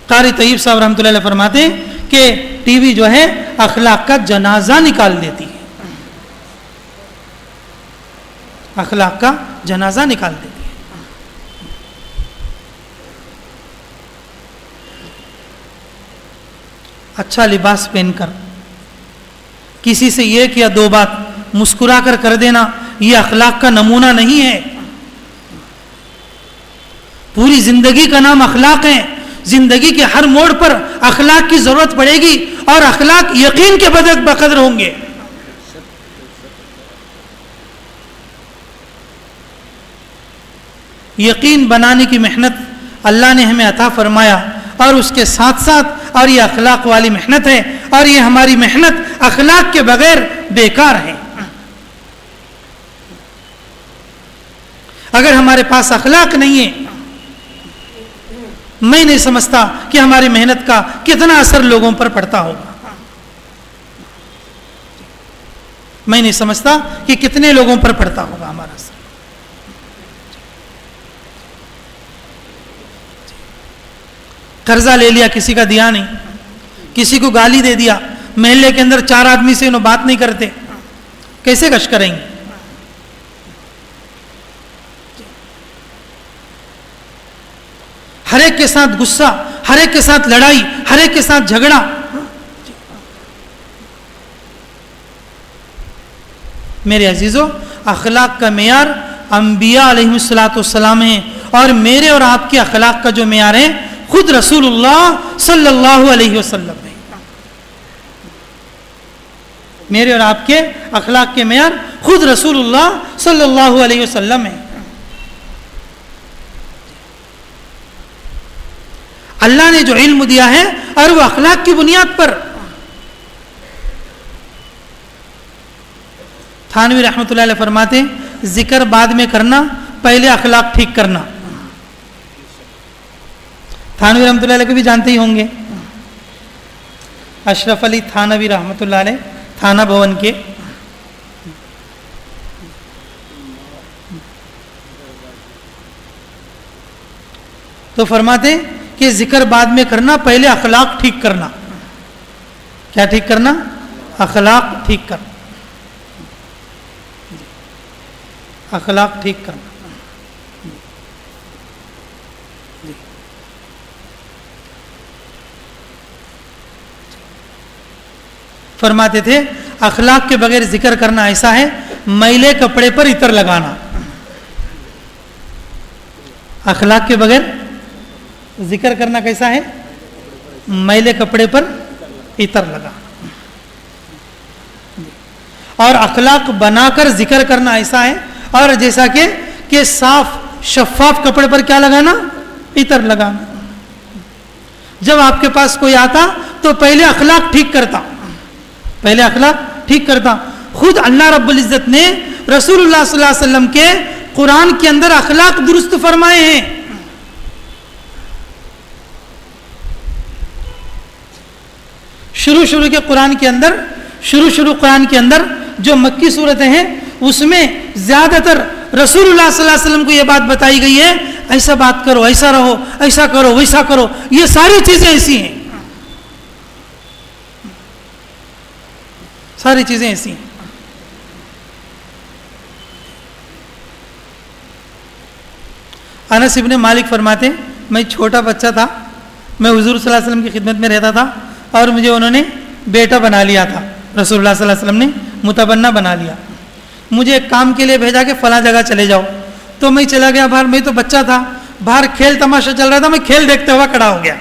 कारी तयीब साहब रहमत फरमाते कि टीवी जो है, अखलाक का जनाजा निकाल देती है। अखलाक का जनाजा निकाल देती है। अच्छा लिबास पहनकर, किसी से एक या दो बात मुस्कुरा कर कर देना यह अखलाक का नमूना नहीं है। पूरी ज़िंदगी का नाम अखलाक है। ज़िंदगी के हर मोड़ पर अखलाक की ज़रूरत पड़ेगी और अखलाक यकीन के बदक बकदर होंगे। यकीन बनाने की मेहनत अल्लाह ने हमें अता फरमाया और उसके साथ साथ और ये अखलाक वाली मेहनत है और ये हमारी मेहनत अखलाक के बगैर बेकार है। अगर हमारे पास अखलाक नहीं है, मैं नहीं समझता कि हमारी मेहनत का कितना असर लोगों पर पड़ता होगा। मैं नहीं समझता कि कितने लोगों पर पड़ता होगा हमारा असर। कर्जा ले लिया, किसी का दिया नहीं, किसी को गाली दे दिया महल्ले के अंदर चार आदमी से उन्होंने बात नहीं करते, कैसे कश करेंगे? हर के साथ गुस्सा, हर के साथ लड़ाई, हर के साथ झगड़ा। मेरे अजीज़ों, अखलाक का मैार अम्बिया है और मेरे और आपके अखलाक का जो मैार है, खुद रसूलुल्लाह सल्लल्लाहु अलैहि वसल्लम है। मेरे और आपके अखलाक के मैार खुद रसूलुल्लाह सल्लल्लाहु अलैहि वसल्लम है। अल्लाह ने जो इल्म दिया है और वो अखलाक की बुनियाद पर। थानवी रहमत फरमाते, ज़िक्र बाद में करना, पहले अखलाक ठीक करना। थानवी रहमत को भी जानते ही होंगे। अशरफ अली थानवी रहमत थाना भवन के। तो फरमाते कि ज़िक्र बाद में करना, पहले अखलाक ठीक करना। क्या ठीक करना? अखलाक ठीक कर अखलाक ठीक करना। फरमाते थे, अखलाक के बगैर ज़िक्र करना ऐसा है, मैले कपड़े पर इतर लगाना। अखलाक के बगैर ज़िक्र करना कैसा है? मैले कपड़े पर इतर लगा। और अखलाक बनाकर ज़िक्र करना ऐसा है, और जैसा कि कि साफ़, शफाफ कपड़े पर क्या लगाना? इतर लगाना। जब आपके पास कोई आता तो पहले अखलाक ठीक करता। पहले अखलाक ठीक करता। खुद अल्लाह रब्बुल इज़्ज़त ने रसूलुल्लाह सल्लल्लाहु अलैहि वसल्लम के कुरान के अंदर अखलाक दुरुस्त फरमाए हैं। शुरू शुरू के कुरान के अंदर, शुरू शुरू कुरान के अंदर जो मक्की सूरतें हैं, उसमें ज़्यादातर रसूलुल्लाह सल्लल्लाहु अलैहि वसल्लम को यह बात बताई गई है, ऐसा बात करो, ऐसा रहो, ऐसा करो, वैसा करो। ये सारी चीज़ें ऐसी हैं। सारी चीज़ें ऐसी हैं। अनस इब्ने मालिक फरमाते मैं छोटा बच्चा था, मैं हुजूर वसल्लम की खिदमत में रहता था और मुझे उन्होंने बेटा बना लिया था। रसूलुल्लाह वसल्लम ने मुतबन्ना बना लिया। मुझे एक काम के लिए भेजा कि फला जगह चले जाओ। तो मैं चला गया बाहर, मैं तो बच्चा था। बाहर खेल तमाशा चल रहा था, मैं खेल देखते हुआ खड़ा हो गया।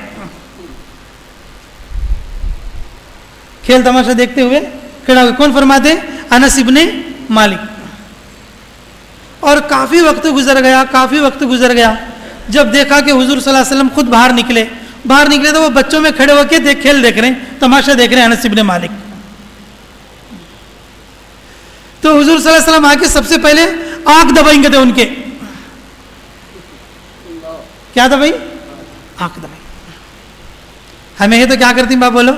खेल तमाशा देखते हुए खड़ा हो गया। कौन फरमाते? अनस इब्ने मालिक। और काफ़ी वक्त गुजर गया, काफ़ी वक्त गुजर गया। जब देखा कि हुजूर सल्लल्लाहु अलैहि वसल्लम खुद बाहर निकले बाहर निकले तो वो बच्चों में खड़े होकर देख, खेल देख रहे हैं, तमाशा देख रहे हैं अनस इब्ने मालिक। तो हुजूर सल्लल्लाहु अलैहि वसल्लम आके सबसे पहले आँख दबाएँगे थे उनके। क्या दबाई? आँख दबाई। हमें ये तो क्या करती बाप बोलो?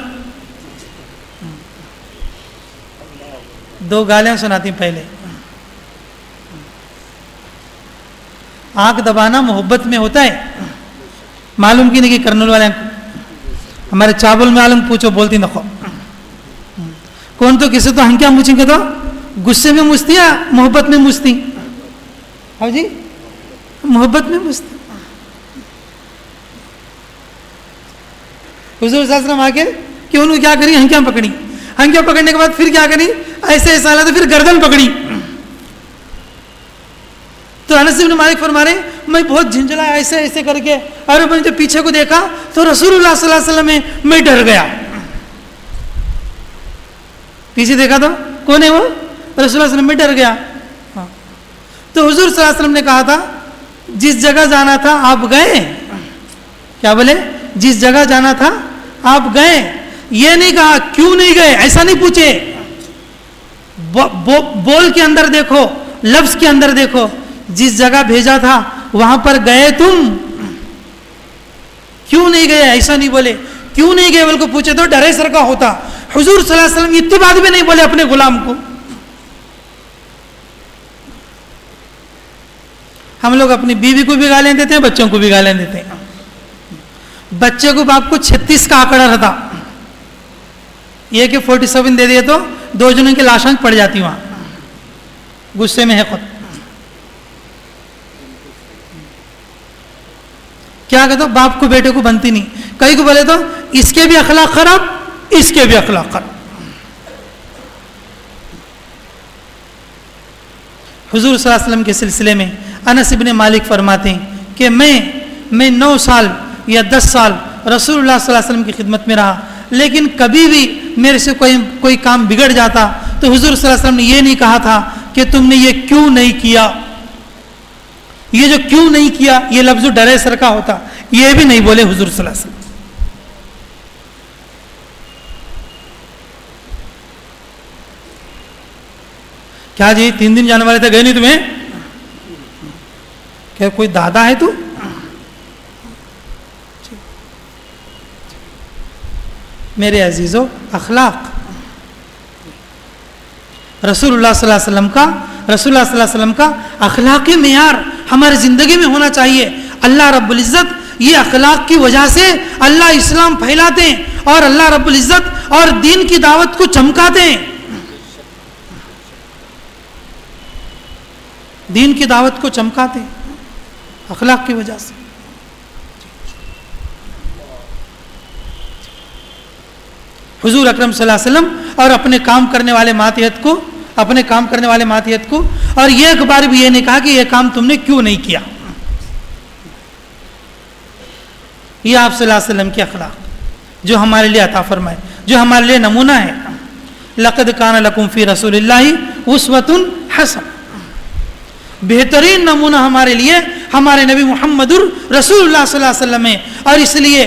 दो गालियाँ सुनाती पहले। आँख दबाना मोहब्बत में होता है। मालूम की नहीं कि कर्नूल वाले हमारे चावल में आलम पूछो, बोलती नखो कौन तो किसे तो हम क्या पूछेंगे तो? गुस्से में मुझती या मोहब्बत में मुझती हाँ जी, मोहब्बत में मुझती हुजूर साहब आके कि उन्होंने क्या करी? हंकियाँ पकड़ी। हंकियाँ पकड़ने के बाद फिर क्या करी? ऐसे ऐसा तो फिर गर्दन पकड़ी। तो अनस इब्न मालिक फरमा रहे मैं बहुत झिंझला ऐसे ऐसे करके। और मैंने जब पीछे को देखा तो रसूलुल्लाह सल्लल्लाहु अलैहि वसल्लम में मैं डर गया। पीछे देखा तो कौन है वो? वसल्लम में डर गया। हाँ। तो हुजूर वसल्लम ने कहा था जिस जगह जाना था आप गए। क्या बोले? जिस जगह जाना था आप गए। ये नहीं कहा क्यों नहीं गए? ऐसा नहीं पूछे। बो, बो, बोल के अंदर देखो लफ्ज के अंदर देखो। जिस जगह भेजा था, वहाँ पर गए तुम। क्यों नहीं गए? ऐसा नहीं बोले। क्यों नहीं गए? बोल को पूछे तो डरे सर का होता। हजूर वसल्लम इतनी बात भी नहीं बोले अपने गुलाम को। हम लोग अपनी बीवी को भी गालें देते हैं, बच्चों को भी गालें देते हैं। बच्चे को बाप को छत्तीस का आंकड़ा रहता। ये कि फोर्टी सेवन दे दिए तो दो जनों की लाशां पड़ जाती वहाँ। गुस्से में है खुद। क्या कहते हो बाप को, बेटे को बनती नहीं। कई को बोले तो इसके भी अखलाक खराब, इसके भी अखलाक खराब। हुजूर वसल्लम के सिलसिले में अनस इब्ने मालिक फरमाते हैं कि मैं मैं नौ साल या दस साल अलैहि वसल्लम की खिदमत में रहा, लेकिन कभी भी मेरे से कोई कोई काम बिगड़ जाता तो हुजूर वसल्लम ने यह नहीं कहा था कि तुमने ये क्यों नहीं किया। ये जो क्यों नहीं किया? ये लफ्ज डरे सर का होता। ये भी नहीं बोले हुजूर वसल्लम। क्या जी, तीन दिन जाने वाले थे, गए नहीं तुम्हें? क्या कोई दादा है तू? मेरे अजीज़ों, अखलाक। रसूलुल्लाह सल्लल्लाहु अलैहि वसल्लम का, रसूलुल्लाह सल्लल्लाहु अलैहि वसल्लम का अखलाकी मैार हमारी ज़िंदगी में होना चाहिए। अल्लाह रब्बुल इज़्ज़त, ये अखलाक की वजह से अल्लाह इस्लाम फैलाते हैं और अल्लाह रब्बुल इज़्ज़त और दीन की दावत को चमकाते हैं। दीन की दावत को चमकाते अखलाक की वजह से। हुजूर अकरम सल्लल्लाहु अलैहि वसल्लम और अपने काम करने वाले मातहत को अपने काम करने वाले मातहत को। और ये एक बार भी ये नहीं कहा कि यह काम तुमने क्यों नहीं किया। ये आप वसल्लम के अखलाक, जो हमारे लिए अता फरमाए, जो हमारे लिए नमूना है। लकद कान लकुम फ़ी रसूल उसवतुन हसन। बेहतरीन नमूना हमारे लिए, हमारे नबी मोहम्मद रसूल वसल्लम है और इसलिए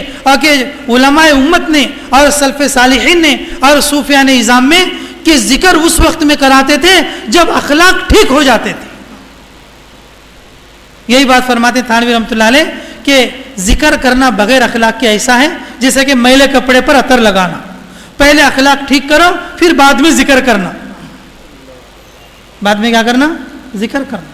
उलमाए उम्मत ने, और सल्फ़ सालिहीन ने, और सूफिया ने इज़ाम में कि ज़िक्र उस वक्त में कराते थे जब अखलाक ठीक हो जाते थे। यही बात फरमाते थानवी रमत कि ज़िक्र करना बगैर अखलाक के ऐसा है, जैसे कि मैले कपड़े पर अतर लगाना। पहले अखलाक ठीक करो, फिर बाद में ज़िक्र करना। बाद में क्या करना? ज़िक्र करना।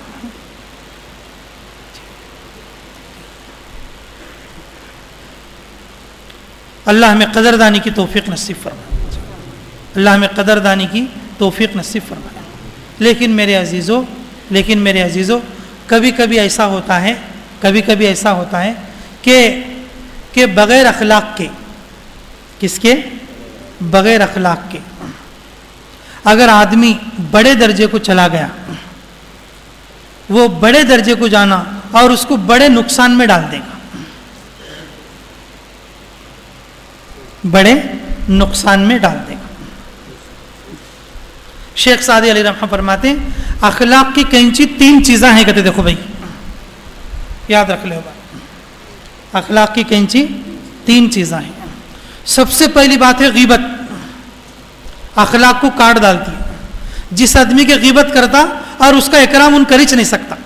अल्लाह में कदरदानी की तोफ़ी नसीब फरमा अल्लाह में कदरदानी की तोफ़ी नसीब फरमा लेकिन मेरे अजीज़ों, लेकिन मेरे अजीज़ों कभी कभी ऐसा होता है कभी कभी ऐसा होता है कि कि बग़ैर अखलाक के, किसके? बग़ैर अखलाक के। अगर आदमी बड़े दर्जे को चला गया, वो बड़े दर्जे को जाना और उसको बड़े नुकसान में डाल देगा। बड़े नुकसान में डाल देगा। शेख सादी अली रहा फरमाते हैं, अखलाक की कैंची तीन चीज़ें हैं कहते देखो भाई। याद रख लो बात। अखलाक की कैंची तीन चीज़ें हैं। सबसे पहली बात है गीबत। अखलाक को काट डालती है। जिस आदमी की गीबत करता और उसका इकराम उन कर नहीं सकता।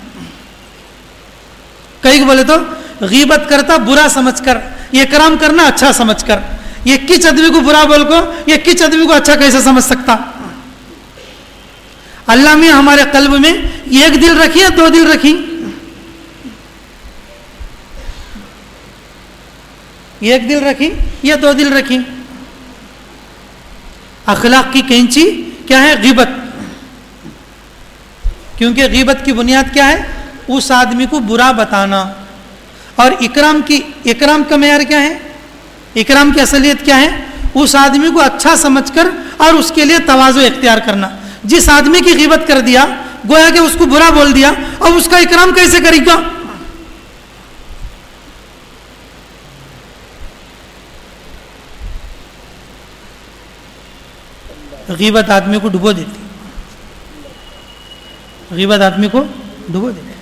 कई बोले तो गीबत करता बुरा समझकर इकराम करना अच्छा समझकर। ये किस आदमी को बुरा बोल को ये किस आदमी को अच्छा कैसे समझ सकता? अल्लाह में, हमारे कल्ब में, एक दिल रखी या दो दिल रखी? एक दिल रखी या दो दिल रखी? अखलाक की कैंची क्या है? गिबत। क्योंकि गिबत की बुनियाद क्या है? उस आदमी को बुरा बताना। और इकराम की, इकराम का मैार क्या है? इकराम की असलियत क्या है? उस आदमी को अच्छा समझकर और उसके लिए तवाज़ो इख्तियार करना। जिस आदमी की गिबत कर दिया, गोया कि उसको बुरा बोल दिया, अब उसका इकराम कैसे करेगा? गिबत आदमी को डुबो देती गिबत आदमी को डुबो देती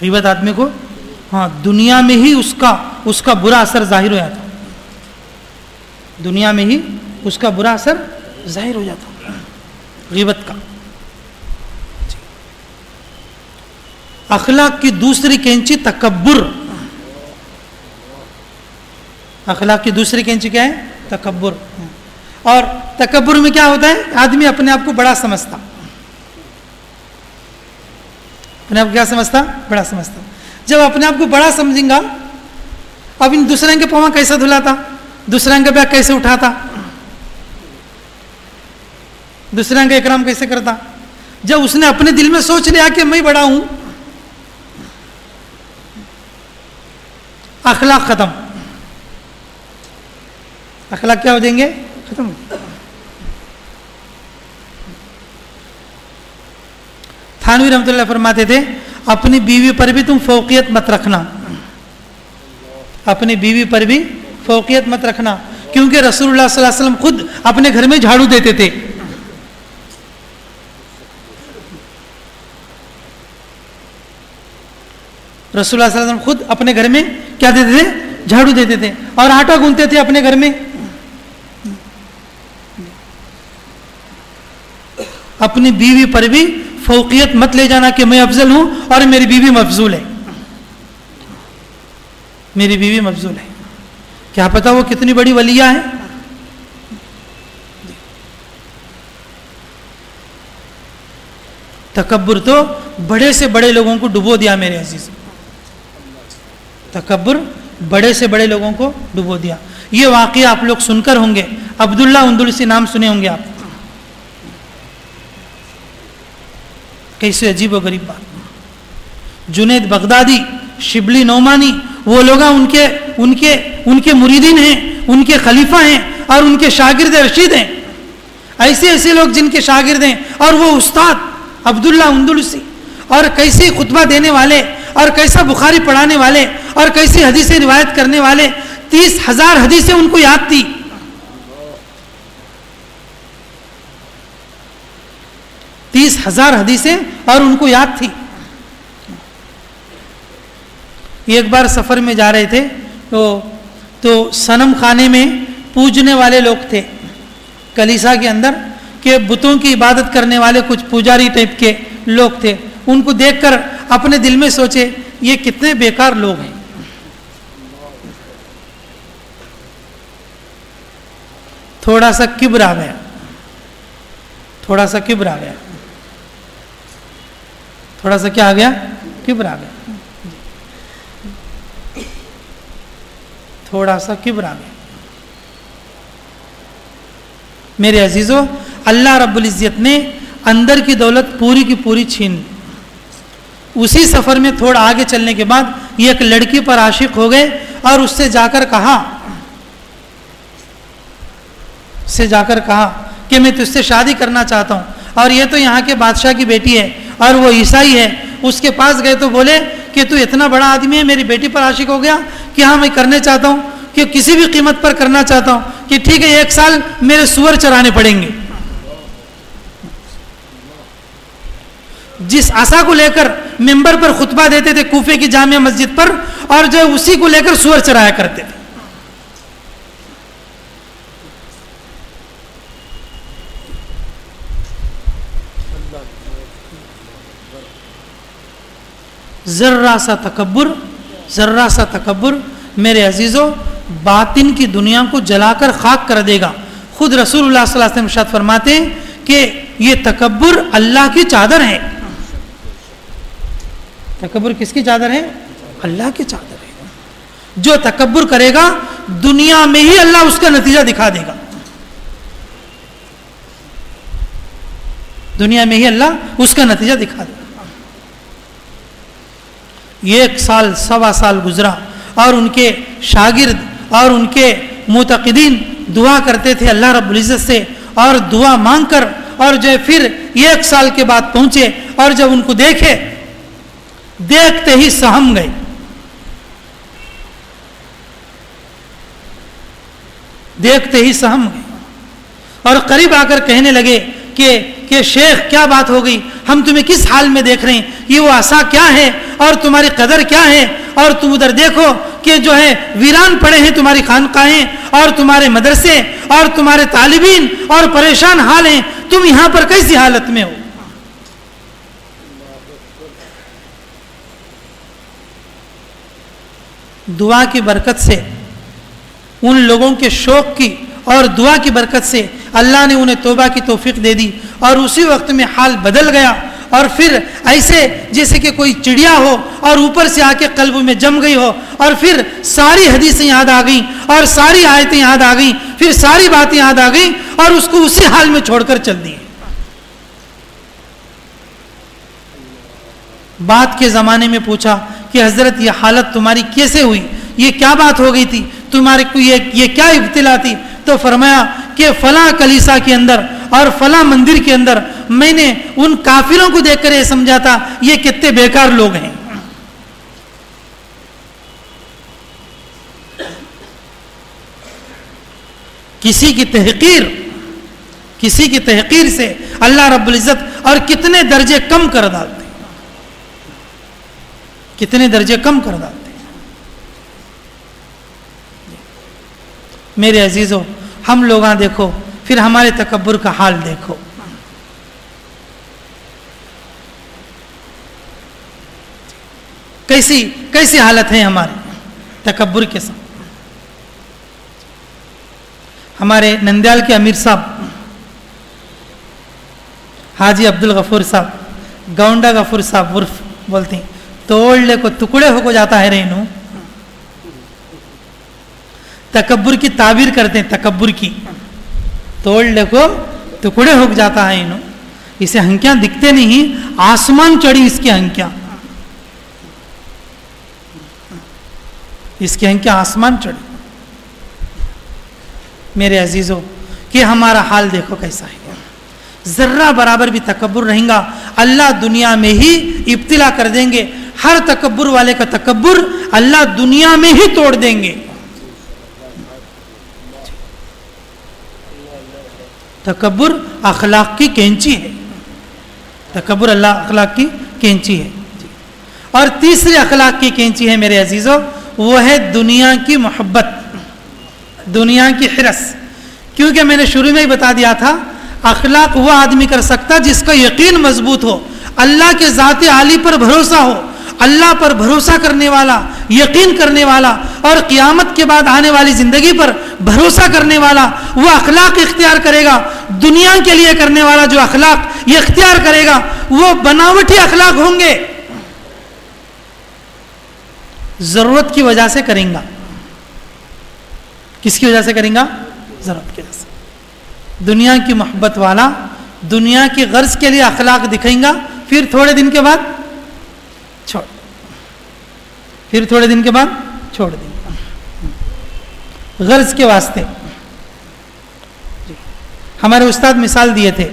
गिबत आदमी को हाँ दुनिया में ही उसका उसका बुरा असर ज़ाहिर हो जाता दुनिया में ही उसका बुरा असर ज़ाहिर हो जाता गिबत का। अखलाक की दूसरी कैंची तकबर अखलाक की दूसरी कैंची क्या है? तकबर और तकबर में क्या होता है? आदमी अपने आप को बड़ा समझता। अपने आप क्या समझता? बड़ा समझता। जब अपने आप को बड़ा समझेगा, अब इन दूसरे के पवा कैसे धुलाता? दूसरे का बैग कैसे उठाता? दूसरे का इकराम कैसे करता? जब उसने अपने दिल में सोच लिया कि मैं बड़ा हूँ, अखलाक खत्म। अखलाक क्या हो जाएँगे? खत्म। थानवी रहमत फरमाते थे, अपनी बीवी पर भी तुम फोकियत मत रखना। अपनी बीवी पर भी फोकियत मत रखना, क्योंकि रसूलुल्लाह सल्लल्लाहु अलैहि वसल्लम खुद अपने घर में झाड़ू देते थे। सल्लल्लाहु खुद अपने घर में क्या देते थे? झाड़ू देते थे। और आटा गूंथते थे अपने घर में। अपनी बीवी पर भी फोकियत मत ले जाना कि मैं अफजल हूँ और मेरी बीवी मफजूल है। मेरी बीवी मफजूल है। क्या पता वो कितनी बड़ी वलिया है? तकबर तो बड़े से बड़े लोगों को डुबो दिया मेरे अज़ीज़। तकबर बड़े से बड़े लोगों को डुबो दिया। ये वाक़ आप लोग सुनकर होंगे। अब्दुल्ला उंदुलसी नाम सुने होंगे आप। कैसे अजीब व गरीब बात। जुनेद बगदादी, शिबली नौमानी, वो लोग उनके उनके उनके मुरीदीन हैं, उनके खलीफा हैं और उनके शागिर्द रशीद हैं। ऐसे ऐसे लोग जिनके शागिर्द हैं और वो उस्ताद अब्दुल्ला उंदुलसी और कैसे खुतबा देने वाले और कैसा बुखारी पढ़ाने वाले और कैसी हदीसें रिवायत करने वाले, तीस हज़ार हदीसें उनको याद थी। तीस हज़ार हदीसें और उनको याद थी। एक बार सफ़र में जा रहे थे तो तो सनम खाने में पूजने वाले लोग थे, कलीसा के अंदर, के बुतों की इबादत करने वाले कुछ पुजारी टाइप के लोग थे। उनको देखकर अपने दिल में सोचे, ये कितने बेकार लोग हैं। थोड़ा सा किब्र आ गया। थोड़ा सा किब्र आ गया। थोड़ा सा क्या आ गया? किब्र आ गया। थोड़ा सा किब्र आ गया। मेरे अजीज़ों, अल्लाह रब्बुल इज़्ज़त ने अंदर की दौलत पूरी की पूरी छीन उसी सफ़र में थोड़ा आगे चलने के बाद ये एक लड़की पर आशिक हो गए और उससे जाकर कहा, से जाकर कहा कि मैं तुझसे शादी करना चाहता हूँ। और ये तो यहाँ के बादशाह की बेटी है और वो ईसाई है। उसके पास गए तो बोले कि तू इतना बड़ा आदमी है, मेरी बेटी पर आशिक हो गया कि हाँ मैं करने चाहता हूँ कि किसी भी कीमत पर करना चाहता हूँ कि ठीक है, एक साल मेरे सुअर चराने पड़ेंगे। जिस आशा को लेकर मेंबर पर खुतबा देते थे कूफे की जामिया मस्जिद पर और जो उसी को लेकर सुअर चराया करते थे। ज़र्रा सा तकबर ज़र्रा सा तकबर मेरे अजीज़ों, बातिन की दुनिया को जलाकर खाक कर देगा। खुद रसूल वसल्लम शाद फरमाते हैं कि ये तकबर अल्लाह की चादर है। तकबर किसकी चादर है? अल्लाह की चादर है। जो तकबर करेगा, दुनिया में ही अल्लाह उसका नतीजा दिखा देगा। दुनिया में ही अल्लाह उसका नतीजा दिखा देगा। एक साल, सवा साल गुजरा और उनके शागिर्द और उनके मुतकदीन दुआ करते थे अल्लाह रब्ज़त से और दुआ मांग कर और जो फिर एक साल के बाद पहुँचे और जब उनको देखे देखते ही सहम गए। देखते ही सहम गए। और करीब आकर कहने लगे कि कि शेख, क्या बात हो गई? हम तुम्हें किस हाल में देख रहे हैं? ये वो आशा क्या है? और तुम्हारी कदर क्या है? और तुम उधर देखो कि जो है, वीरान पड़े हैं तुम्हारी खानकाएँ और तुम्हारे मदरसे, और तुम्हारे तालिबीन, और परेशान हाल हैं। तुम यहाँ पर कैसी हालत में हो? दुआ की बरकत से, उन लोगों के शौक की और दुआ की बरकत से अल्लाह ने उन्हें तोबा की तोफीक दे दी और उसी वक्त में हाल बदल गया और फिर ऐसे जैसे कि कोई चिड़िया हो और ऊपर से आके कल्ब में जम गई हो और फिर सारी हदीसें याद आ गई और सारी आयतें याद आ गई, फिर सारी बातें याद आ गई और उसको उसी हाल में छोड़कर चल दी बात के ज़माने में पूछा कि हज़रत, ये हालत तुम्हारी कैसे हुई? ये क्या बात हो गई थी? तुम्हारे को ये ये क्या इब्तला थी? तो फरमाया कि फला कलीसा के अंदर और फला मंदिर के अंदर मैंने उन काफिलों को देखकर ये समझा था, ये कितने बेकार लोग हैं। किसी की तहकीर, किसी की तहकीर से अल्लाह रब्बुल इज़्ज़त और कितने दर्जे कम कर डालते कितने दर्जे कम कर डालते हैं। मेरे अजीज़ों, हम लोग देखो, फिर हमारे तकबर का हाल देखो। कैसी कैसी हालत है हमारे तकबर के साथ? हमारे नंदयाल के अमीर साहब, हाजी अब्दुल गफूर साहब गौंडा गफूर साहब उर्फ़ बोलते हैं। तोड़ले को टुकड़े होको जाता है रेनू तकबर की ताबीर करते हैं तकबर की। तोड़ देखो टुकड़े हो जाता है इन्हों इसे हंकियाँ दिखते नहीं, आसमान चढ़ी इसकी हंकियाँ। इसकी हंकियाँ आसमान चढ़ी। मेरे अजीजों, कि हमारा हाल देखो कैसा है। जर्रा बराबर भी तकबर रहेगा, अल्लाह दुनिया में ही इब्तिला कर देंगे हर तकबर वाले का तकबर अल्लाह दुनिया में ही तोड़ देंगे। तकबर अखलाक की कैंची है। तकबर अल्लाह अखलाक की कैंची है। और तीसरी अखलाक की कैंची है मेरे अजीज़ों, वो है दुनिया की मोहब्बत, दुनिया की हिरस। क्योंकि मैंने शुरू में ही बता दिया था, अखलाक वह आदमी कर सकता जिसका यकीन मज़बूत हो, अल्लाह के ज़ात आली पर भरोसा हो अल्लाह पर भरोसा करने वाला, यकीन करने वाला और क़ियामत के बाद आने वाली ज़िंदगी पर भरोसा करने वाला वह अखलाक इख्तियार करेगा, दुनिया के लिए करने वाला जो अखलाक ये इख्तियार करेगा, वो बनावटी अखलाक होंगे। ज़रूरत की वजह से करेंगे। किसकी वजह से करेंगे? ज़रूरत की वजह से। दुनिया की मोहब्बत वाला, दुनिया की गर्ज के लिए अखलाक दिखाएँगा फिर थोड़े दिन के बाद छोड़ फिर थोड़े दिन के बाद छोड़ देंगे गर्ज के वास्ते। हमारे उस्ताद मिसाल दिए थे।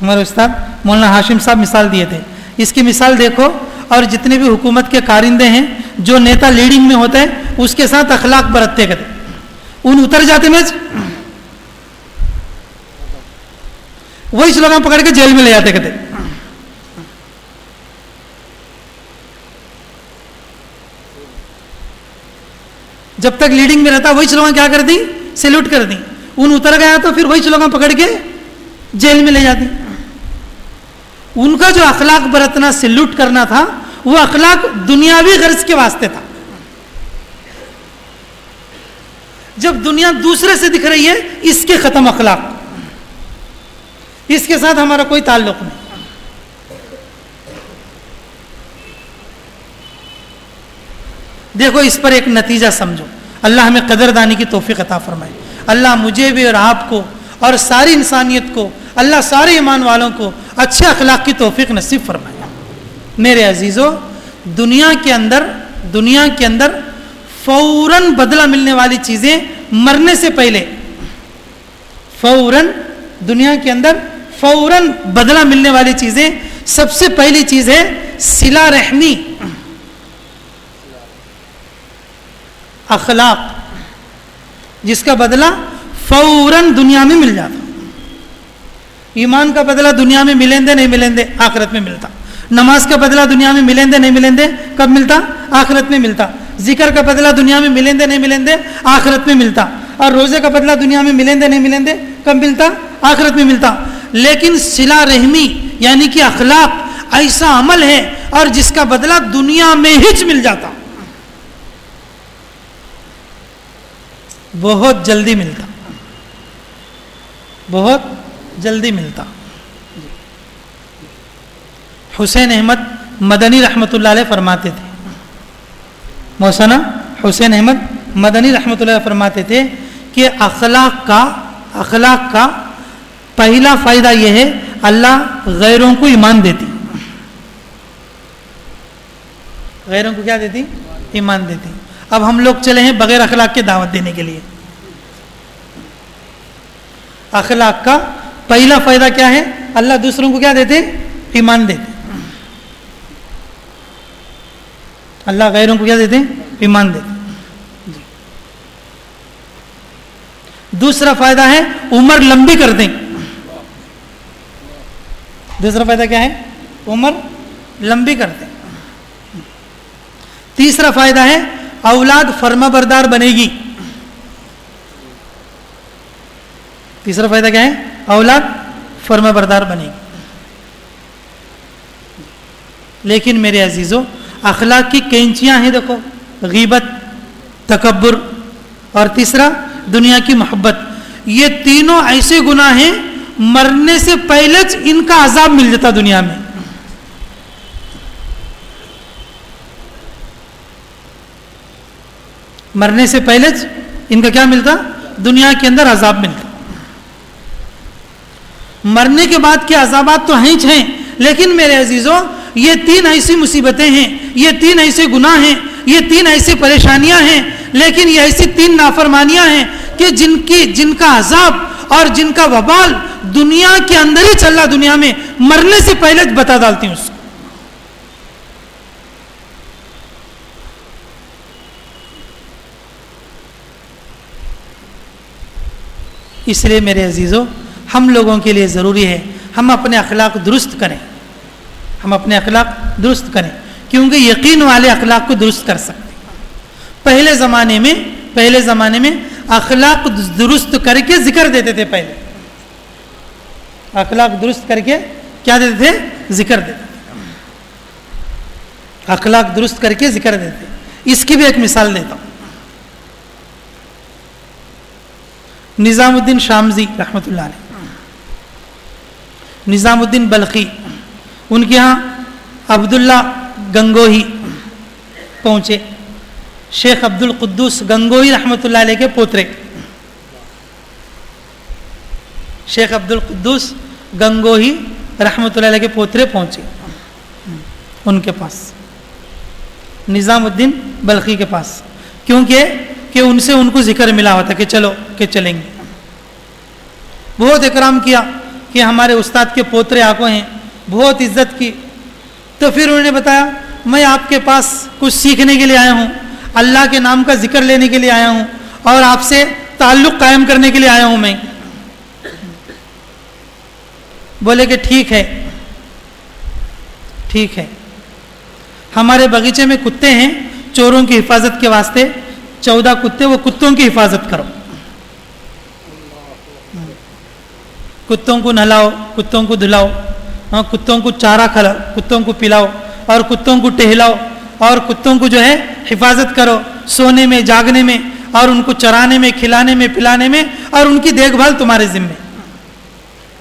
हमारे उस्ताद मौलाना हाशिम साहब मिसाल दिए थे। इसकी मिसाल देखो और जितने भी हुकूमत के कारिंदे हैं, जो नेता लीडिंग में होते हैं, उसके साथ अखलाक बरतते कहते उन उतर जाते मैच वही स्लोगन पकड़ के जेल में ले जाते कहते जब तक लीडिंग में रहता, वही स्लोगन क्या कर दी सैल्यूट कर दी उन उतर गया तो फिर वही स्लोगन पकड़ के जेल में ले जाती। उनका जो अखलाक बरतना सैल्यूट करना था, वो अखलाक दुनियावी गर्ज के वास्ते था। जब दुनिया दूसरे से दिख रही है, इसके खत्म अखलाक। इसके साथ हमारा कोई ताल्लुक नहीं। देखो, इस पर एक नतीजा समझो। अल्लाह हमें कदरदानी की तोफ़ी अता फरमाए। अल्लाह मुझे भी और आपको और सारी इंसानियत को, अल्लाह सारे ईमान वालों को अच्छे अखलाक की तोफ़ी नसीब फरमाए। मेरे अजीज़ों, दुनिया के अंदर, दुनिया के अंदर फ़ौरन बदला मिलने वाली चीज़ें मरने से पहले, फ़ौरन दुनिया के अंदर फ़ौरन बदला मिलने वाली चीज़ें, सबसे पहली चीज़ है सिला रहमी। अखलाक, जिसका बदला फ़ौरन दुनिया में मिल जाता। ईमान का बदला दुनिया में मिलेंदे, नहीं मिलेंदे, आखिरत में मिलता। नमाज़ का बदला दुनिया में मिलेंदे, नहीं मिलेंदे, कब मिलता? आखिरत में मिलता। ज़िक्र का बदला दुनिया में मिलेंदे, नहीं मिलेंदे, आखिरत में मिलता। और रोज़े का बदला दुनिया में मिलेंदे, नहीं मिलेंदे, कब मिलता? आखिरत में मिलता। लेकिन सिला रहमी, यानी कि अखलाक, ऐसा अमल है, और जिसका बदला दुनिया में ही मिल जाता। बहुत जल्दी मिलता। बहुत जल्दी मिलता। हुसैन अहमद मदनी रहमत फरमाते थे। मौसाना हुसैन अहमद मदनी रहमत फरमाते थे कि अखलाक का अखलाक का पहला फ़ायदा यह है, अल्लाह गैरों को ईमान देती। गैरों को क्या देती? ईमान देती। अब हम लोग चले हैं बगैर अखलाक के दावत देने के लिए। अखलाक का पहला फ़ायदा क्या है? अल्लाह दूसरों को क्या देते? ईमान देते। अल्लाह गैरों को क्या देते? ईमान देते। दूसरा फ़ायदा है उम्र लंबी कर दें। दूसरा फ़ायदा क्या है? उम्र लंबी कर दें। तीसरा फ़ायदा है औलाद फर्मा बरदार बनेगी। तीसरा फ़ायदा क्या है? औलाद फर्मा बरदार बनेगी। लेकिन मेरे अजीज़ों, अखलाक की कैंचियाँ हैं देखो, गीबत तकबर और तीसरा, दुनिया की मोहब्बत। ये तीनों ऐसे गुनाह हैं, मरने से पहले इनका अजाब मिल जाता दुनिया में। मरने से पहले इनका क्या मिलता? दुनिया के अंदर अजाब मिलता। मरने के बाद के अजाबात तो हैं हैं लेकिन मेरे अजीज़ों, ये तीन ऐसी मुसीबतें हैं, ये तीन ऐसे गुनाह हैं, ये तीन ऐसी परेशानियाँ हैं, लेकिन ये ऐसी तीन नाफरमानियाँ हैं कि जिनकी, जिनका अजाब और जिनका वबाल दुनिया के अंदर ही चल रहा दुनिया में, मरने से पहले बता डालती हूँ उसको। इसलिए मेरे अजीज़ों, हम लोगों के लिए ज़रूरी है, हम अपने अखलाक दुरुस्त करें। हम अपने अखलाक दुरुस्त करें, क्योंकि यकीन वाले अखलाक को दुरुस्त कर सकते पहले ज़माने में, पहले ज़माने में अखलाक दुरुस्त करके ज़िक्र देते थे पहले। अखलाक दुरुस्त करके क्या देते थे? ज़िक्र देते अखलाक दुरुस्त करके ज़िक्र देते इसकी भी एक मिसाल देता हूँ। निज़ामुद्दीन शामजी रहमत निज़ामुद्दीन बल्खी, उनके यहाँ अब्दुल्ला गंगोही पहुँचे। शेख अब्दुल कुद्दूस गंगोही रहमत के पोतरे। शेख अब्दुल कुद्दूस गंगोही रहमत के पोतरे पहुँचे, उनके पास। निज़ामुद्दीन बल्खी के पास। क्योंकि कि उनसे उनको ज़िक्र मिला हुआ था कि चलो, कि चलेंगे। बहुत इकराम किया कि हमारे उस्ताद के पोतरे आँखों हैं, बहुत इज़्ज़त की। तो फिर उन्होंने बताया, मैं आपके पास कुछ सीखने के लिए आया हूँ, अल्लाह के नाम का ज़िक्र लेने के लिए आया हूँ और आपसे ताल्लुक़ कायम करने के लिए आया हूँ मैं। बोले कि ठीक है ठीक है। हमारे बगीचे में कुत्ते हैं, चोरों की हिफाजत के वास्ते चौदह कुत्ते, वो कुत्तों की हिफाजत करो। कुत्तों को नहलाओ, कुत्तों को धुलाओ हाँ कुत्तों को चारा खिलाओ, कुत्तों को पिलाओ, और कुत्तों को टहलाओ, और कुत्तों को जो है हिफाजत करो सोने में, जागने में, और उनको चराने में, खिलाने में, पिलाने में, और उनकी देखभाल तुम्हारे जिम्मे।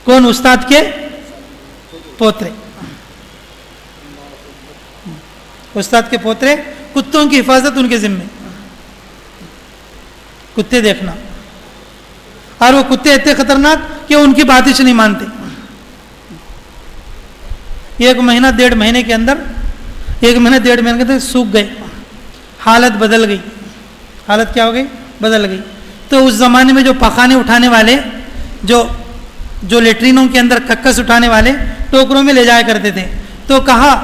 कौन, उस्ताद के? पोतरे। उस्ताद के पोतरे, कुत्तों की हिफाजत उनके जिम्मे। कुत्ते देखना। और वो कुत्ते इतने खतरनाक कि उनकी बात ही नहीं मानते। एक महीना, डेढ़ महीने के अंदर, एक महीने, डेढ़ महीने के अंदर सूख गए। हालत बदल गई। हालत क्या हो गई? बदल गई। तो उस ज़माने में जो पखाने उठाने वाले, जो जो लेटरिनों के अंदर कक्कस उठाने वाले, टोकरों में ले जाया करते थे। तो कहा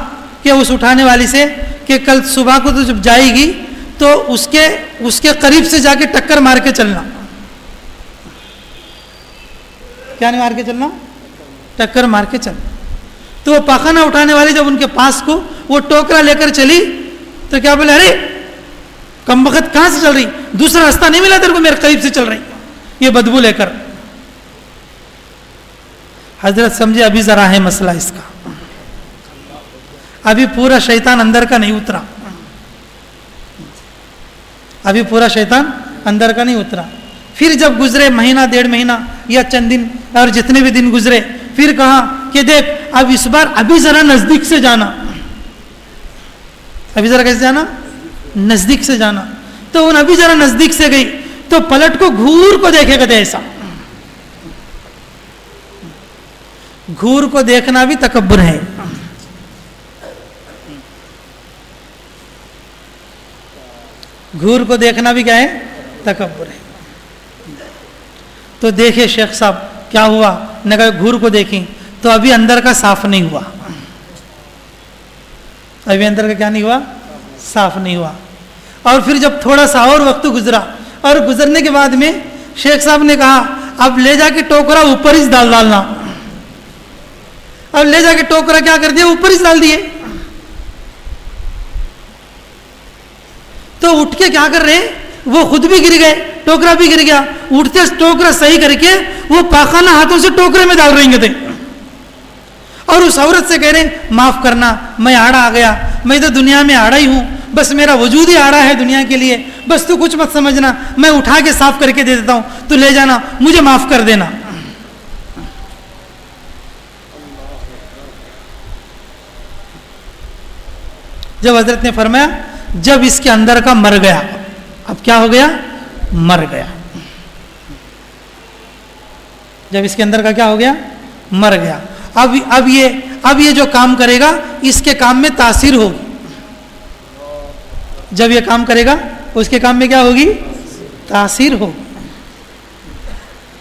कि उस उठाने वाली से कि कल सुबह को तो जब जाएगी तो उसके उसके करीब से जाके टक्कर मार के चलना। क्या नहीं मार के चलना? टक्कर मार के चलना तो वो पाखाना उठाने वाले जब उनके पास को वो टोकरा लेकर चली तो क्या बोले, अरे, कम वक्त कहाँ से चल रही? दूसरा रास्ता नहीं मिला तेरे को, मेरे करीब से चल रही। ये बदबू लेकर। हज़रत, समझे, अभी जरा है मसला इसका। अभी पूरा शैतान अंदर का नहीं उतरा। अभी पूरा शैतान अंदर का नहीं उतरा। फिर जब गुजरे महीना, डेढ़ महीना या चंद दिन और जितने भी दिन गुजरे, फिर कहा कि देख, अब इस बार अभी जरा नज़दीक से जाना। अभी जरा कैसे जाना? नज़दीक से जाना। तो उन अभी जरा नज़दीक से गई तो पलट को घूर को देखेगा ऐसा। घूर को देखना भी तकबर है। घूर को देखना भी क्या है? तकबर है। तो देखे शेख साहब, क्या हुआ? ने कहा घूर को देखें तो अभी अंदर का साफ़ नहीं हुआ। अभी अंदर का क्या नहीं हुआ? साफ़ नहीं हुआ। और फिर जब थोड़ा सा और वक्त गुजरा, और गुजरने के बाद में शेख साहब ने कहा, अब ले जाके टोकरा ऊपर ही डाल डालना। अब ले जाके टोकरा क्या कर दिया? ऊपर ही डाल दिए। तो उठ के क्या कर रहे हैं? वो खुद भी गिर गए, टोकरा भी गिर गया। उठते टोकरा सही करके वो पाखाना हाथों से टोकरे में डाल रहे थे। और उस औरत से कह रहे माफ़ करना, मैं आड़ा आ गया। मैं तो दुनिया में आड़ा ही हूँ। बस मेरा वजूद ही आड़ा है दुनिया के लिए। बस तू कुछ मत समझना। मैं उठा के साफ़ करके दे देता हूँ। तू ले जाना, मुझे माफ़ कर देना। जब हज़रत ने फरमाया जब इसके अंदर का मर गया। अब क्या हो गया? मर गया। जब इसके अंदर का क्या हो गया? मर गया। अब अब ये अब ये जो काम करेगा, इसके काम में तासीर होगी। जब ये काम करेगा, उसके काम में क्या होगी? तासीर होगी।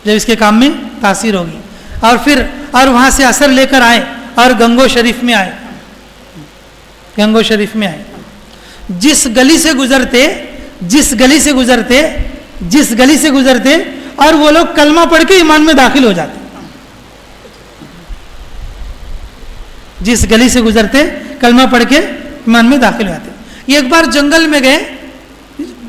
जब इसके काम में तासीर होगी। और फिर, और वहाँ से असर लेकर आए और गंगो शरीफ में आए। गंगो शरीफ में आए। जिस गली से गुजरते, जिस गली से गुजरते, जिस गली से गुजरते, और वो लोग कलमा पढ़ के ईमान में दाखिल हो जाते। जिस गली से गुजरते, कलमा पढ़ के ईमान में दाखिल हो जाते। एक बार जंगल में गए,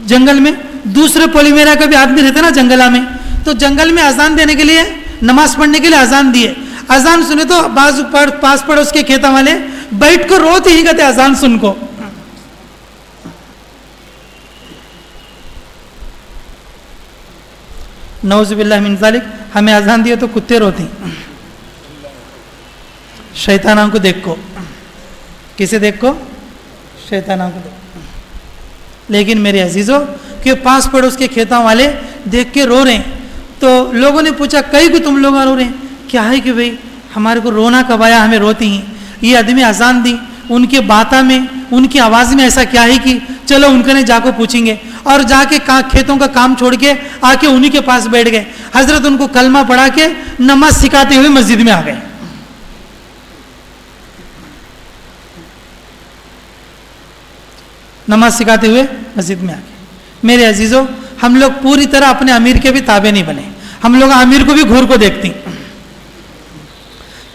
जंगल में, दूसरे पोलीमेरा का भी आदमी रहते ना जंगला में तो जंगल में अजान देने के लिए, नमाज़ पढ़ने के लिए अजान दिए। अजान सुने तो बाजू पास पड़ोस के खेता वाले बैठ कर रोते ही कहते अजान सुन को। नौजबिल्लामिनजालिक हमें अजान दिए तो कुत्ते रोते शैताना को देख। किसे देख? शैताना को देखो। लेकिन मेरे अजीज़ों, के पास पड़ोस के खेतों वाले देख के रो रहे हैं। तो लोगों ने पूछा कई को तुम लोग रो रहे हैं? क्या है कि भाई, हमारे को रोना कब आया? हमें रोती हैं। ये आदमी अजान दी। उनके बाता में, उनकी आवाज़ में ऐसा क्या है कि, चलो उनके ने जाको पूछेंगे। और जाके का, खेतों का काम छोड़ के आके उन्हीं के पास बैठ गए। हज़रत उनको कलमा पढ़ा के नमाज़ सिखाते हुए मस्जिद में आ गए। नमाज़ सिखाते हुए मस्जिद में आ गए। मेरे अजीज़ों हम लोग पूरी तरह अपने अमीर के भी ताबे नहीं बने। हम लोग अमीर को भी घूर को देखती।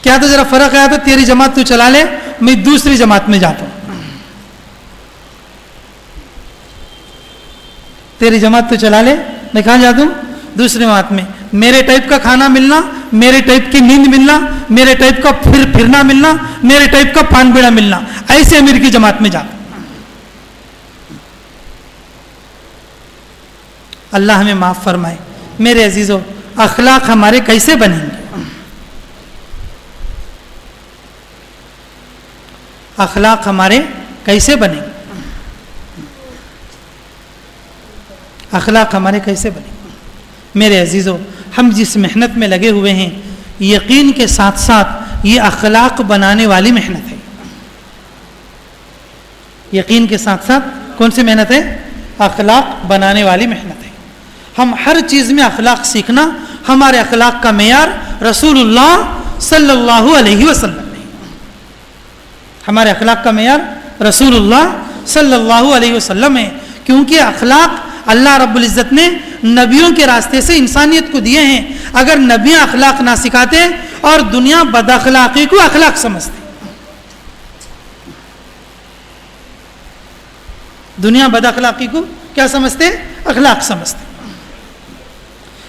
क्या तो जरा फ़र्क आया तो तेरी जमात तू चला ले मैं दूसरी जमात में जाता हूँ। तेरी जमात तो चला ले। मैं कहा जा हूँ दूसरे जमात में। मेरे टाइप का खाना मिलना, मेरे टाइप की नींद मिलना, मेरे टाइप का फिर फिरना मिलना, मेरे टाइप का पान बीड़ा मिलना। ऐसे अमीर की जमात में जाता अल्लाह हमें माफ़ फरमाए। मेरे अजीज़ों, अखलाक हमारे कैसे बनेंगे? अखलाक हमारे कैसे बनेंगे? अखलाक हमारे कैसे बने? मेरे अजीज़ों, हम जिस मेहनत में लगे हुए हैं, यकीन के साथ साथ ये अखलाक बनाने वाली मेहनत है। यकीन के साथ साथ कौन सी मेहनत है? अखलाक बनाने वाली मेहनत है। हम हर चीज़ में अखलाक सीखना हमारे अखलाक का मैार रसूलुल्लाह सल्लल्लाहु अलैहि वसल्लम ने हमारे अखलाक का मैार रसूलुल्लाह सल्लल्लाहु अलैहि वसल्लम है, क्योंकि अखलाक अल्लाह रब्बुल इज़्ज़त ने नबियों के रास्ते से इंसानियत को दिए हैं। अगर नबियाँ अखलाक ना सिखाते और दुनिया बद अखलाक़ी को अखलाक समझते। दुनिया बद अखलाक़ी को क्या समझते? अखलाक समझते।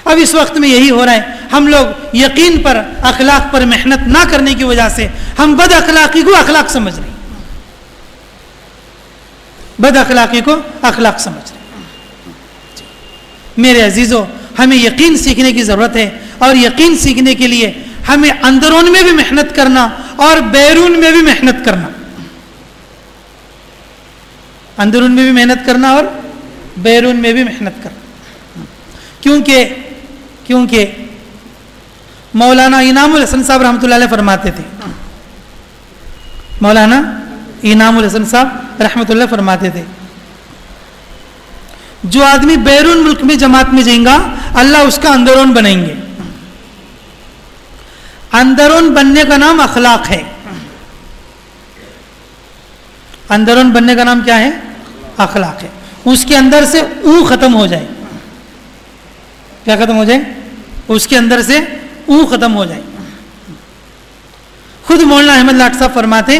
अब इस वक्त में यही हो रहा है। हम लोग यकीन पर, अखलाक पर मेहनत ना करने की वजह से हम बद अखलाकी को अखलाक समझ रहे बद अखलाकी को अखलाक समझ रहे मेरे अजीज़ों, हमें यकीन सीखने की ज़रूरत है और यकीन सीखने के लिए हमें अंदरून में भी मेहनत करना और बैरून में भी मेहनत करना। अंदरून में भी मेहनत करना और बैरून में भी मेहनत करना। क्योंकि क्योंकि मौलाना इनामुल हसन साहब रहमत फरमाते थे। मौलाना इनामुल हसन साहब रहमत फरमाते थे। जो आदमी बैरून मुल्क में जमात में जाएगा, अल्लाह उसका अंदरून बनाएँगे। अंदरून बनने का नाम अखलाक है। अंदरून बनने का नाम क्या है? अखलाक है। उसके अंदर से ऊ खत्म हो जाए। क्या खत्म हो जाए? उसके अंदर से ऊ खत्म हो जाए। खुद मौलाना अहमद लाट साहब फरमाते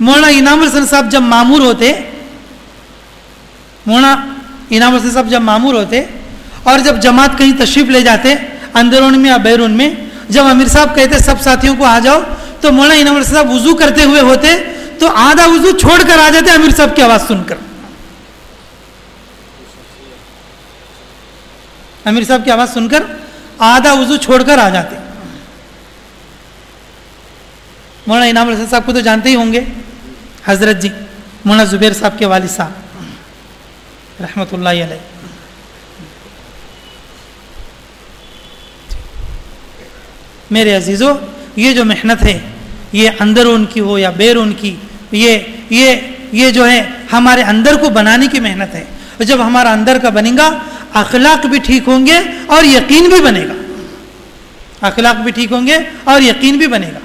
मौलाना इनाम हसन साहब जब मामूर होते मौलाना इनाम हसन साहब जब मामूर होते और जब जमात कहीं तशरीफ़ ले जाते अंदरून में या बैरून में, जब अमीर साहब कहते, सब साथियों को आ जाओ तो मोना इनाम साहब वज़ू करते हुए होते तो आधा वज़ू छोड़कर आ जाते अमीर साहब की आवाज़ सुनकर। अमीर साहब की आवाज़ सुनकर आधा वज़ू छोड़कर आ जाते। मौलाना इनाम साहब को तो जानते ही होंगे, हज़रत जी, मुना जुबैर साहब के वालिद साहब। रहमतुल्लाह अलैह। मेरे अजीज़ों, ये जो मेहनत है, ये अंदर उनकी हो या बेर उनकी, ये ये ये जो है, हमारे अंदर को बनाने की मेहनत है। जब हमारा अंदर का बनेगा, अखलाक भी ठीक होंगे और यकीन भी बनेगा। अखलाक भी ठीक होंगे और यकीन भी बनेगा।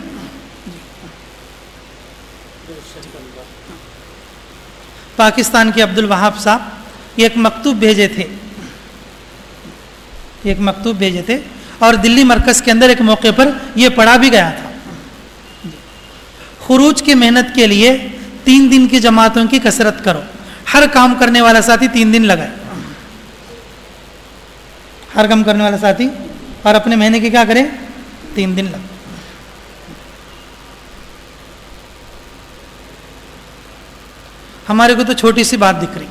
पाकिस्तान के अब्दुल वहाब साहब एक मकतूब भेजे थे। एक मकतूब भेजे थे और दिल्ली मरकज़ के अंदर एक मौके पर यह पढ़ा भी गया था। खरूज की मेहनत के लिए तीन दिन की जमातों की कसरत करो। हर काम करने वाला साथी तीन दिन लगाए। हर काम करने वाला साथी और अपने महीने के क्या करें? तीन दिन लगे हमारे को तो छोटी सी बात दिख रही।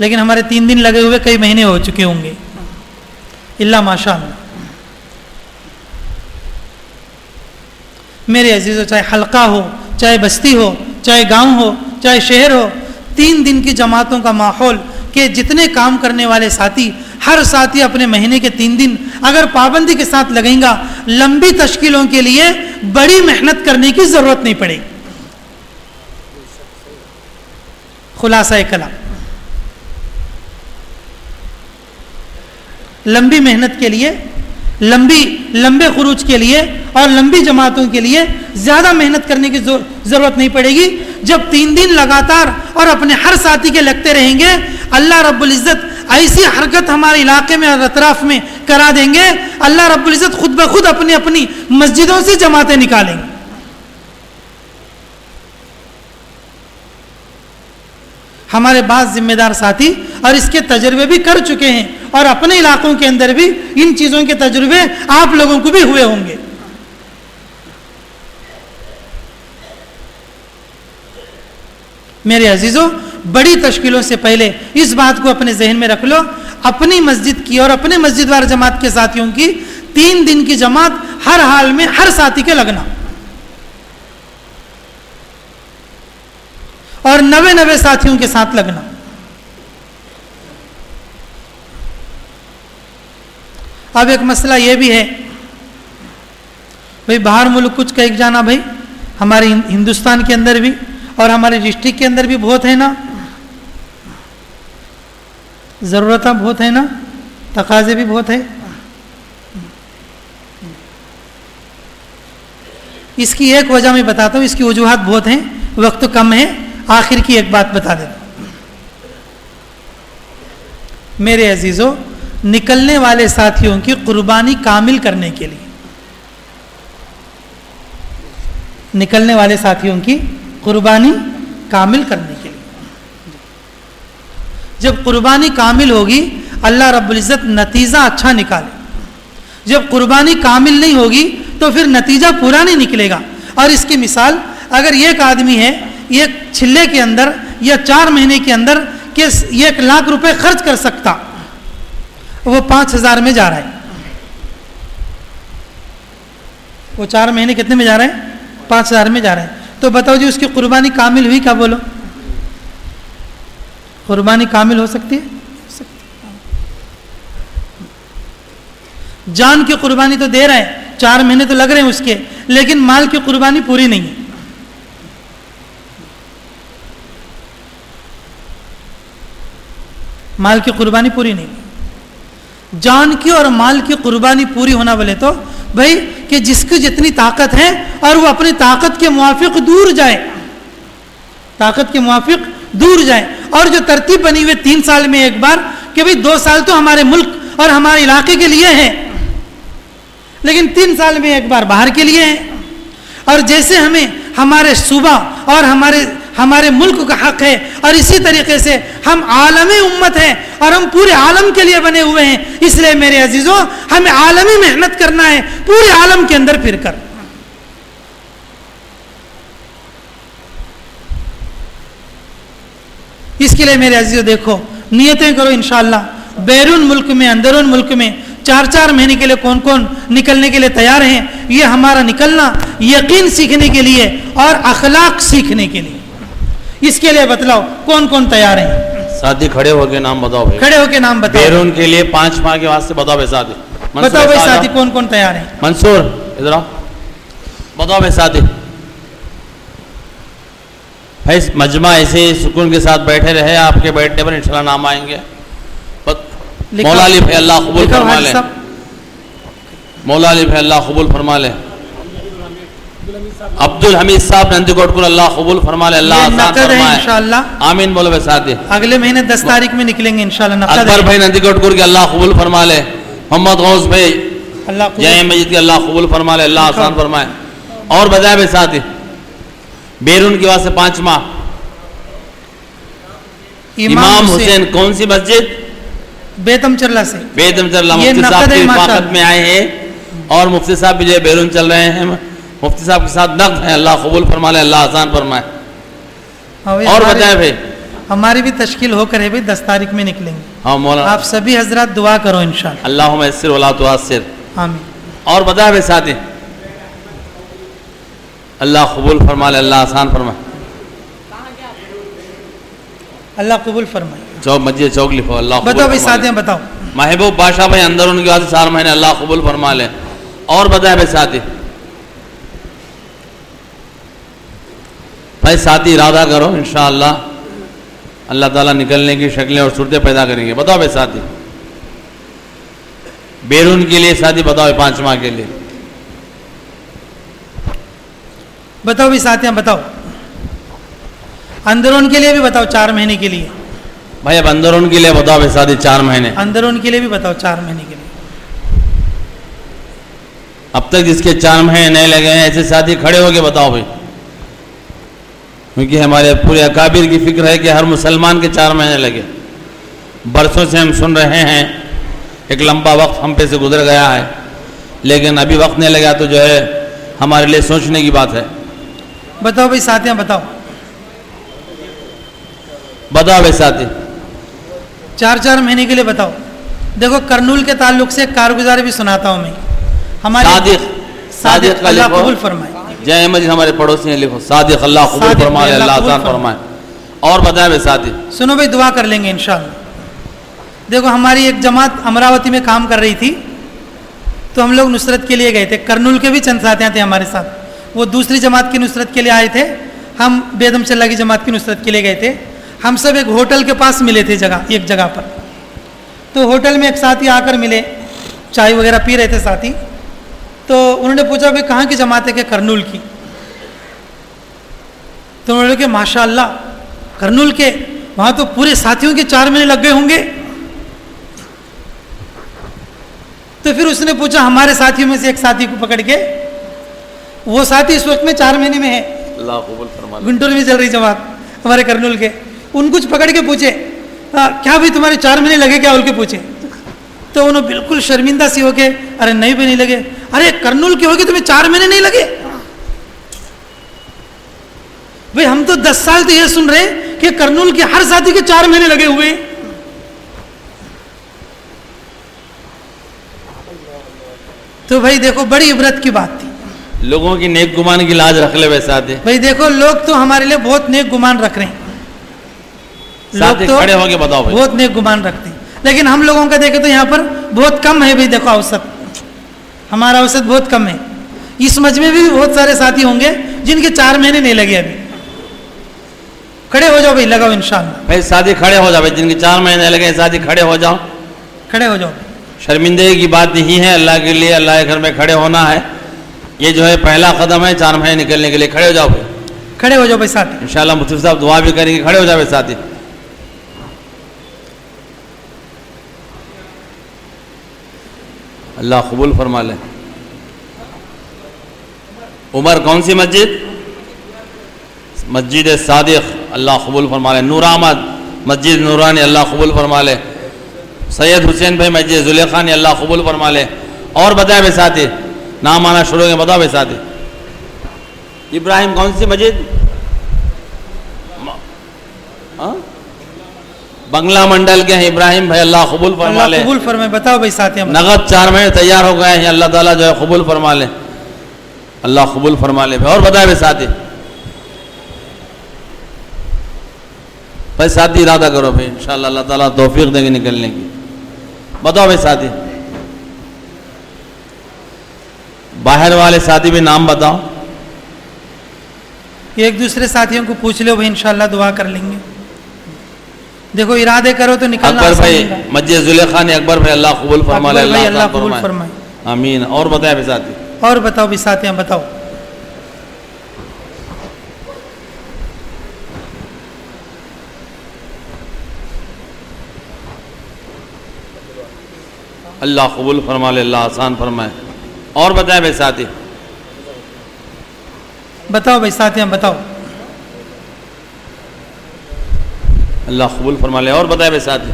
लेकिन हमारे तीन दिन लगे हुए कई महीने हो चुके होंगे। इल्ला माशा मेरे अजीज़ों, चाहे हल्का हो, चाहे बस्ती हो, चाहे गाँव हो, चाहे शहर हो, तीन दिन की जमातों का माहौल के जितने काम करने वाले साथी, हर साथी अपने महीने के तीन दिन अगर पाबंदी के साथ लगेगा, लंबी तश्कीलों के लिए बड़ी मेहनत करने की ज़रूरत नहीं पड़ेगी। खुलासा कला लंबी मेहनत के लिए, लंबी, लंबे खरूज के लिए और लंबी जमातों के लिए ज़्यादा मेहनत करने की ज़रूरत नहीं पड़ेगी। जब तीन दिन लगातार और अपने हर साथी के लगते रहेंगे, अल्लाह रब्बुल इज़्ज़त ऐसी हरकत हमारे इलाके में और अतराफ में करा देंगे। अल्लाह रब्बुल इज़्ज़त खुद ब खुद अपनी अपनी मस्जिदों से जमातें निकालेंगे। हमारे पास जिम्मेदार साथी और इसके तजर्बे भी कर चुके हैं और अपने इलाकों के अंदर भी इन चीज़ों के तजुर्बे आप लोगों को भी हुए होंगे। मेरे अजीज़ों, बड़ी तश्कीलों से पहले इस बात को अपने जहन में रख लो। अपनी मस्जिद की और अपने मस्जिद वार जमात के साथियों की तीन दिन की जमात हर हाल में हर साथी के लगना। नवे नवे साथियों के साथ लगना। अब एक मसला यह भी है, भाई बाहर मुल्क कुछ कह जाना भाई, हमारे हिंदुस्तान के अंदर भी और हमारे डिस्ट्रिक्ट के अंदर भी बहुत है ना। ज़रूरत बहुत है ना, तकाजे भी बहुत है। इसकी एक वजह मैं बताता हूँ, इसकी वजूहत बहुत हैं, वक्त कम है। आखिर की एक बात बता देता मेरे अजीज़ों, निकलने वाले साथियों की कुर्बानी कामिल करने के लिए। निकलने वाले साथियों की कुर्बानी कामिल करने के लिए। जब कुर्बानी कामिल होगी, अल्लाह रब्ज़त नतीजा अच्छा निकाले। जब कुर्बानी कामिल नहीं होगी तो फिर नतीजा पूरा नहीं निकलेगा। और इसकी मिसाल, अगर एक आदमी है एक छिल्ले के अंदर या चार महीने के अंदर के एक लाख रुपए खर्च कर सकता। वो पाँच हज़ार में जा रहा है। वो चार महीने कितने में जा रहे हैं? पाँच हज़ार में जा रहे हैं। तो बताओ जी, उसकी कुर्बानी कामिल हुई क्या बोलो? कुर्बानी कामिल हो सकती है? जान की कुर्बानी तो दे रहे हैं। चार महीने तो लग रहे हैं उसके, लेकिन माल की कुर्बानी पूरी नहीं है। माल की कुर्बानी पूरी नहीं। जान की और माल की कुर्बानी पूरी होना बोले तो भाई, कि जिसकी जितनी ताकत है और वो अपनी ताकत के मुआफिक दूर जाए, ताकत के मुआफिक दूर जाए। और जो तरतीब बनी हुई तीन साल में एक बार, कि भाई, दो साल तो हमारे मुल्क और हमारे इलाके के लिए है, लेकिन तीन साल में एक बार बाहर के लिए है। और जैसे हमें, हमारे सूबा और हमारे हमारे मुल्क का हक है। और इसी तरीके से हम आलमी उम्मत हैं और हम पूरे आलम के लिए बने हुए हैं। इसलिए मेरे अजीज़ों, हमें आलमी मेहनत करना है। पूरे आलम के अंदर फिर कर। इसके लिए मेरे अजीज़ों, देखो, नियतें करो इन बैरून मुल्क में, अंदरून मुल्क में चार चार महीने के लिए कौन कौन निकलने के लिए तैयार हैं, ये हमारा निकलना यकीन सीखने के लिए और अखलाक सीखने के लिए। इसके लिए बतलाओ कौन कौन तैयार है? शादी खड़े होके नाम बताओ भाई। खड़े होके नाम बताओ। बैरून के लिए पाँच माह के वास्ते बताओ भाई मंसूर बताओ भाई जाओ। कौन कौन तैयार है? मंसूर इधर आओ। बताओ भाई साथी भाई मजमा ऐसे सुकून के साथ बैठे रहे आपके बैठने पर इंशाल्लाह नाम आएँगे। मौला अली भाई अल्लाह कबूल फरमा ले। मौला अली भाई अल्लाह कबूल फरमा ले। अब्दुल हमीद साहब नंदीकोट को अल्लाह कबूल फरमा ले अल्लाह आसान फरमाए। इंशाल्लाह। आमीन बोलो भाई साथी अगले महीने दस तारीख में निकलेंगे इंशाल्लाह अकबर भाई नंदीकोटपुर के अल्लाह कबूल फरमा ले मोहम्मद गौस भाई अल्लाह जय मजीद के अल्लाह कबूल फरमा ले अल्लाह आसान फरमाए। और बताए भाई साथ बेरून की वास्ते पाँच माह इमाम हुसैन। कौन सी मस्जिद? बेतम चरला से। बेदम चल मुफ्ती साहब है की में आए हैं और मुफ्ती साहब भी जो बैरून चल रहे हैं। मुफ्ती साहब के साथ नकद है अल्लाह कबूल फरमा ले अल्लाह आसान फरमाए। हाँ और बताए भाई। हमारी भी तश्कील होकर है भाई दस तारीख में निकलेंगे। हाँ मौलाना आप सभी हज़रत दुआ करो तो आमीन। और बताए भाई साथी। अल्लाह कबूल फरमा ले अल्लाह आसान फरमाए। अल्लाह कबूल फरमाए। चौक मस्जिद चौक लिखो अल्लाह बताओ भाई साथियाँ बताओ। महबूब बादशाह भाई अंदर उनके बाद चार महीने अल्लाह कबूल फरमा ले और बताए भाई साथी। भाई साथी इरादा करो इंशाअल्लाह अल्लाह ताला निकलने की शक्लें और सूरतें पैदा करेंगे। बताओ भाई साथी। बैरून के लिए साथी बताओ पाँच माह के लिए। बताओ भाई साथियाँ बताओ। अंदरून के लिए भी बताओ चार महीने के लिए। भाई अब अंदरून के लिए बताओ भाई साथी चार महीने। अंदरून के लिए भी बताओ चार महीने के लिए। अब तक जिसके चार महीने नहीं लगे हैं ऐसे साथी खड़े होके बताओ भाई। क्योंकि हमारे पूरे अकाबिर की फ़िक्र है कि हर मुसलमान के चार महीने लगे। बरसों से हम सुन रहे हैं एक लंबा वक्त हम पे से गुजर गया है। लेकिन अभी वक्त नहीं लगा तो जो है हमारे लिए सोचने की बात है। बताओ भाई साथियाँ बताओ। बताओ भाई साथी। चार चार महीने के लिए बताओ। देखो करनूल के ताल्लुक से एक कारगुजारी भी सुनाता हूँ मैं। हमारे सादिक सादिक अल्लाह कबूल फरमाए। जय मजिद हमारे पड़ोसी हैं लिखो सादिक अल्लाह कबूल फरमाए अल्लाह आसान फरमाए। और बताए भाई साथी सुनो भाई दुआ कर लेंगे इंशाल्लाह। देखो हमारी एक जमात अमरावती में काम कर रही थी तो हम लोग नुसरत के लिए गए थे। करनूल के भी चंद साथियाँ थे हमारे साथ। वो दूसरी जमात की नुसरत के लिए आए थे। हम बेदम चल्ला की जमात की नुसरत के लिए गए थे। हम सब एक होटल के पास मिले थे जगह एक जगह पर। तो होटल में एक साथी आकर मिले चाय वगैरह पी रहे थे साथी। तो उन्होंने पूछा भाई कहाँ की जमात है कि करनूल की? तो उन्होंने कहा माशा अल्लाह करनूल के वहाँ तो पूरे साथियों के चार महीने लग गए होंगे। तो फिर उसने पूछा हमारे साथियों में से एक साथी को पकड़ के? वो साथी इस वक्त में चार महीने में है। गुंटूर में चल रही जमात हमारे करनूल के। उन कुछ पकड़ के पूछे "आ, क्या भाई तुम्हारे चार महीने लगे क्या? बोल के पूछे। तो उन्होंने बिल्कुल शर्मिंदा सी होके अरे नहीं भी नहीं लगे। अरे करनूल की होगी तुम्हें चार महीने नहीं लगे। भाई हम तो दस साल तो ये सुन रहे हैं कि कर्नूल के हर साथी के चार महीने लगे हुए तो भाई देखो बड़ी इबरत की बात थी। लोगों की नेक गुमान की लाज रख ले वैसे भाई देखो लोग तो हमारे लिए बहुत नेक गुमान रख रहे हैं। लोग तो खड़े होके बताओ भाई। बहुत नेक गुमान रखते हैं। लेकिन हम लोगों का देखे तो यहाँ पर बहुत कम है भाई देखो औसत। हमारा औसत बहुत कम है। इस मजमे में भी बहुत सारे साथी होंगे जिनके चार महीने नहीं लगे अभी। खड़े हो जाओ भाई लगाओ इंशाल्लाह। भाई शादी खड़े हो जाओ भाई जिनके चार महीने लगे शादी खड़े हो जाओ। खड़े हो जाओ। शर्मिंदगी की बात नहीं है अल्लाह के लिए अल्लाह के घर में खड़े होना है। ये जो है पहला कदम है चार महीने निकलने के लिए। खड़े हो जाओ भाई। खड़े हो जाओ भाई साथी। इंशाल्लाह मुफ्ती साहब दुआ भी करेंगे खड़े हो जाओ भाई साथी। अल्लाह कबूल फरमा ले। उमर कौन सी मस्जिद? मस्जिद सादिक, अल्लाह कबूल फरमा ले। नूर अहमद, मस्जिद नूरानी, अल्लाह कबूल फरमा ले। सैयद हुसैन भाई, मस्जिद जुलेखानी, अल्लाह कबूल फरमा ले। और बताए भाई साथी, नाम आना शुरू हो गया, बताओ भाई साथी। इब्राहिम कौन सी मस्जिद म- हाँ? बंगला मंडल के हैं इब्राहिम भाई अल्लाह कबूल फरमा ले। कबूल फरमाए बताओ भाई साथी हम नगद चार महीने तैयार हो गए हैं अल्लाह ताला जो है कबूल फरमा ले। अल्लाह कबूल फरमा ले। और बताए भाई साथी। भाई साथी इरादा करो भाई इंशाल्लाह अल्लाह ताला तौफीक देंगे निकलने की। बताओ भाई साथी। बाहर वाले साथी भी नाम बताओ। एक दूसरे साथियों को पूछ लो भाई इंशाल्लाह दुआ कर लेंगे। देखो इरादे करो तो निकलना अकबर भाई। मस्जिद जुलेखा ने अकबर भाई अल्लाह कबूल फरमा ले अल्लाह अल्लाह कबूल फरमाए। फरमाए। आमीन। और बताए भाई साथी। और बताओ भी साथियाँ बताओ। अल्लाह कबूल फरमा ले अल्लाह आसान फरमाए। और बताए भाई साथी। बताओ भाई साथियाँ बताओ। अल्लाह कबूल फरमा ले और बताए भाई साथी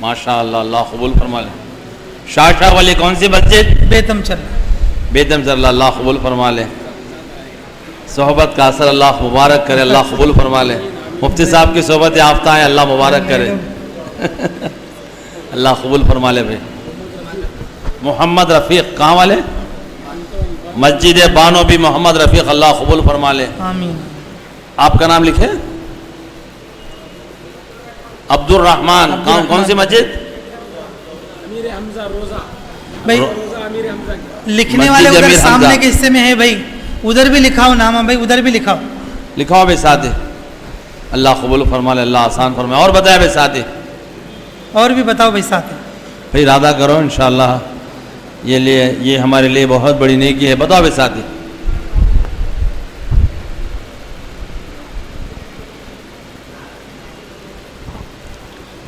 माशा अल्लाह कबूल फरमा ले शाह शाह वाली कौन सी मस्जिद? बेतम चल। बेतम अल्लाह अल्लाह कबूल फरमा ले सोहबत का असर अल्लाह मुबारक करे अल्लाह कबूल फरमा ले मुफ्ती साहब की सोहबत याफ्ता है अल्लाह मुबारक करे। अल्लाह कबूल फरमा ले भाई। मोहम्मद रफ़ीक कहाँ वाले? मस्जिद बानो भी मोहम्मद रफ़ीक अल्लाह कबूल फरमा ले। आपका नाम लिखे? अब्दुल रहमान कौन कौन सी मस्जिद? भाई लिखने वाले उधर सामने के हिस्से में है भाई। उधर भी लिखाओ नाम भाई उधर भी लिखाओ। लिखा हो भाई साथी अल्लाह कबूल फरमा ले अल्लाह आसान फरमाए। और बताया भाई साथी और भी बताओ भाई साथी भाई इरादा करो इंशाल्लाह ये लिए ये हमारे लिए बहुत बड़ी नेकी है। बताओ साथी।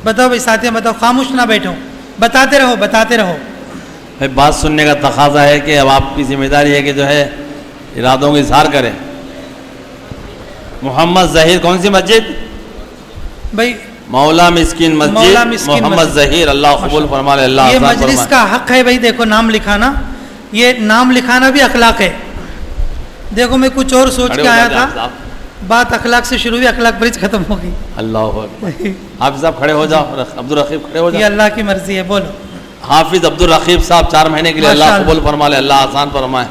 बताओ भाई साथियाँ बताओ खामोश ना बैठो। बताते रहो बताते रहो। भाई बात सुनने का तकाजा है कि अब आपकी ज़िम्मेदारी है कि जो है इरादों का इजहार करें। मोहम्मद जहीर कौन सी मस्जिद? भाई मौला मिस्किन मस्जिद मोहम्मद जहीर अल्लाह कबूल फरमा ले अल्लाह ये मजलिस का हक है भाई देखो नाम लिखाना। ये नाम लिखाना भी अखलाक है। देखो मैं कुछ और सोच के आया था। बात अखलाक से शुरू हुई अखलाक ही खत्म हो गई। अल्लाह। हाफिज साहब खड़े हो जाओ अब्दुल रकीब खड़े हो जाओ। ये अल्लाह की मर्ज़ी है बोलो। हाफिज अब्दुल रकीब साहब चार महीने के लिए अल्लाह कबूल फरमा ले अल्लाह आसान फरमाए।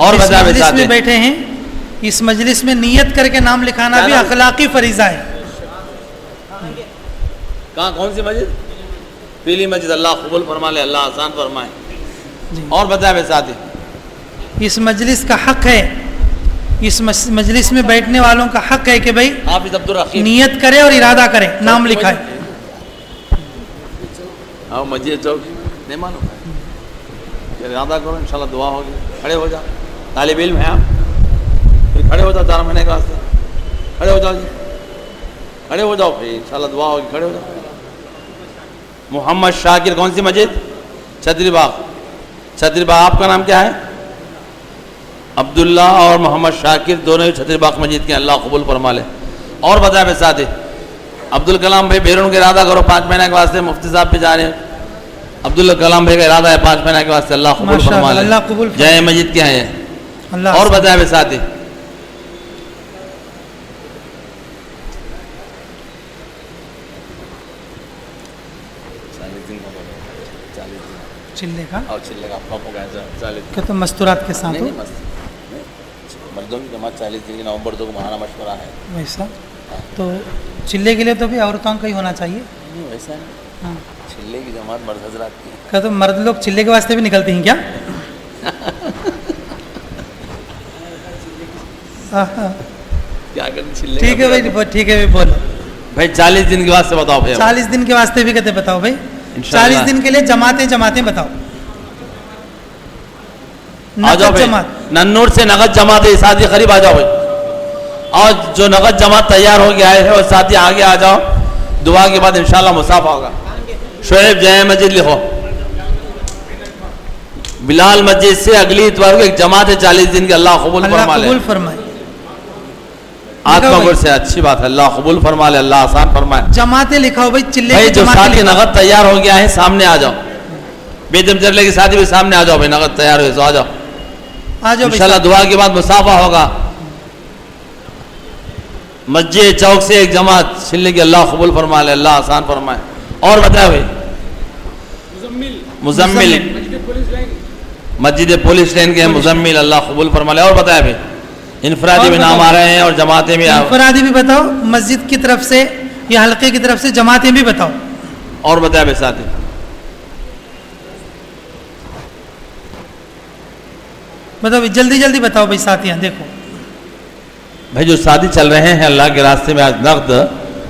और मजलिस में बैठे हैं। इस मजलिस में नियत करके नाम लिखाना भी अखलाकी फरीजा है। कहाँ कौन सी मस्जिद? पीली मस्जिद अल्लाह कबूल फरमा ले अल्लाह आसान फरमाए। और बताए भाई साथी। इस मजलिस का हक है इस मजलिस में बैठने वालों का हक है कि भाई रकीब। नियत करे और इरादा करे नाम लिखाए। आओ मस्जिद चौक नहीं मालूम। इरादा करो इंशाल्लाह दुआ होगी। खड़े हो जाओ। तालिब इल्म है आप। फिर खड़े हो जाओ चार महीने के वास्ते। खड़े हो जाओ जी। खड़े हो जाओ फिर इंशाल्लाह दुआ होगी। खड़े हो जाओ। मोहम्मद शाकिर कौन सी मस्जिद? छतरी बाग छतरी बाग आपका नाम क्या है? अब्दुल्ला और मोहम्मद शाकिर दोनों ही छतरी बाग मस्जिद के अल्लाह कबूल फरमा ले। और बताए भाई साथ अब्दुल कलाम भाई बैरून का इरादा करो पाँच महीने के वास्ते मुफ्ती साहब पे जा रहे हैं। अब्दुल कलाम भाई का इरादा है पाँच महीने के वास्ते। अल्लाह कबूल फरमा ले। जय मस्जिद क्या है और बताए भाई साथ ही चिल्ले का। चालीस क्या तुम मस्तूरात के साथ हो? मर्दों की जमात चालीस दिन की नवंबर दो को महाना मशवरा है। वैसा? तो चिल्ले के लिए तो भी औरतों का ही होना चाहिए। नहीं वैसा नहीं। हाँ। छिल्ले की जमात मर्द हजरात की। क्या तो मर्द लोग चिल्ले के वास्ते भी निकलते हैं क्या? हाँ, हाँ। क्या करें छिल्ले ठीक है भाई ठीक है भाई बोलो। भाई चालीस दिन के से बताओ भाई चालीस दिन के वास्ते भी कहते बताओ भाई। चालीस दिन के लिए जमाते जमाते बताओ। आ जाओ भाई। नन्नूर से नगद जमात साथी करीब आ जाओ भाई। और जो नगद जमात तैयार हो गया है और साथी आगे आ जाओ दुआ के बाद इंशाल्लाह मुसाफा होगा। शोएब जय मस्जिद लिखो। बिलाल मस्जिद से अगली इतवार को एक जमात है चालीस दिन के अल्लाह कबूल फरमाए। आत्मा से अच्छी बात है। अल्लाह कबूल फरमा ले अल्लाह आसान फरमाए। जमाते लिखाओ भाई चिल्ले भाई जो साथी नगद तैयार हो गया है सामने आ जाओ। बेदम चरले के साथी भी सामने आ जाओ भाई नगद तैयार हुए तो आ जाओ। आ जाओ इंशाल्लाह दुआ के बाद मुसाफा होगा। मस्जिद चौक से एक जमात छिलने की अल्लाह कबूल फरमा ले अल्लाह आसान फरमाए। और बताए भाई। मुजम्मिल। मस्जिद पुलिस लाइन के हैं मुजम्मिल अल्लाह कबूल फरमा ले। और बताया भाई। इनफरादी भी नाम आ रहे हैं और जमातें भी इनफरादी भी बताओ मस्जिद की तरफ़ से या हल्के की तरफ़ से जमातें भी बताओ। और बताया भाई साथी बताओ जल्दी जल्दी बताओ भाई साथियाँ देखो। भाई जो शादी चल रहे हैं अल्लाह के रास्ते में आज नकद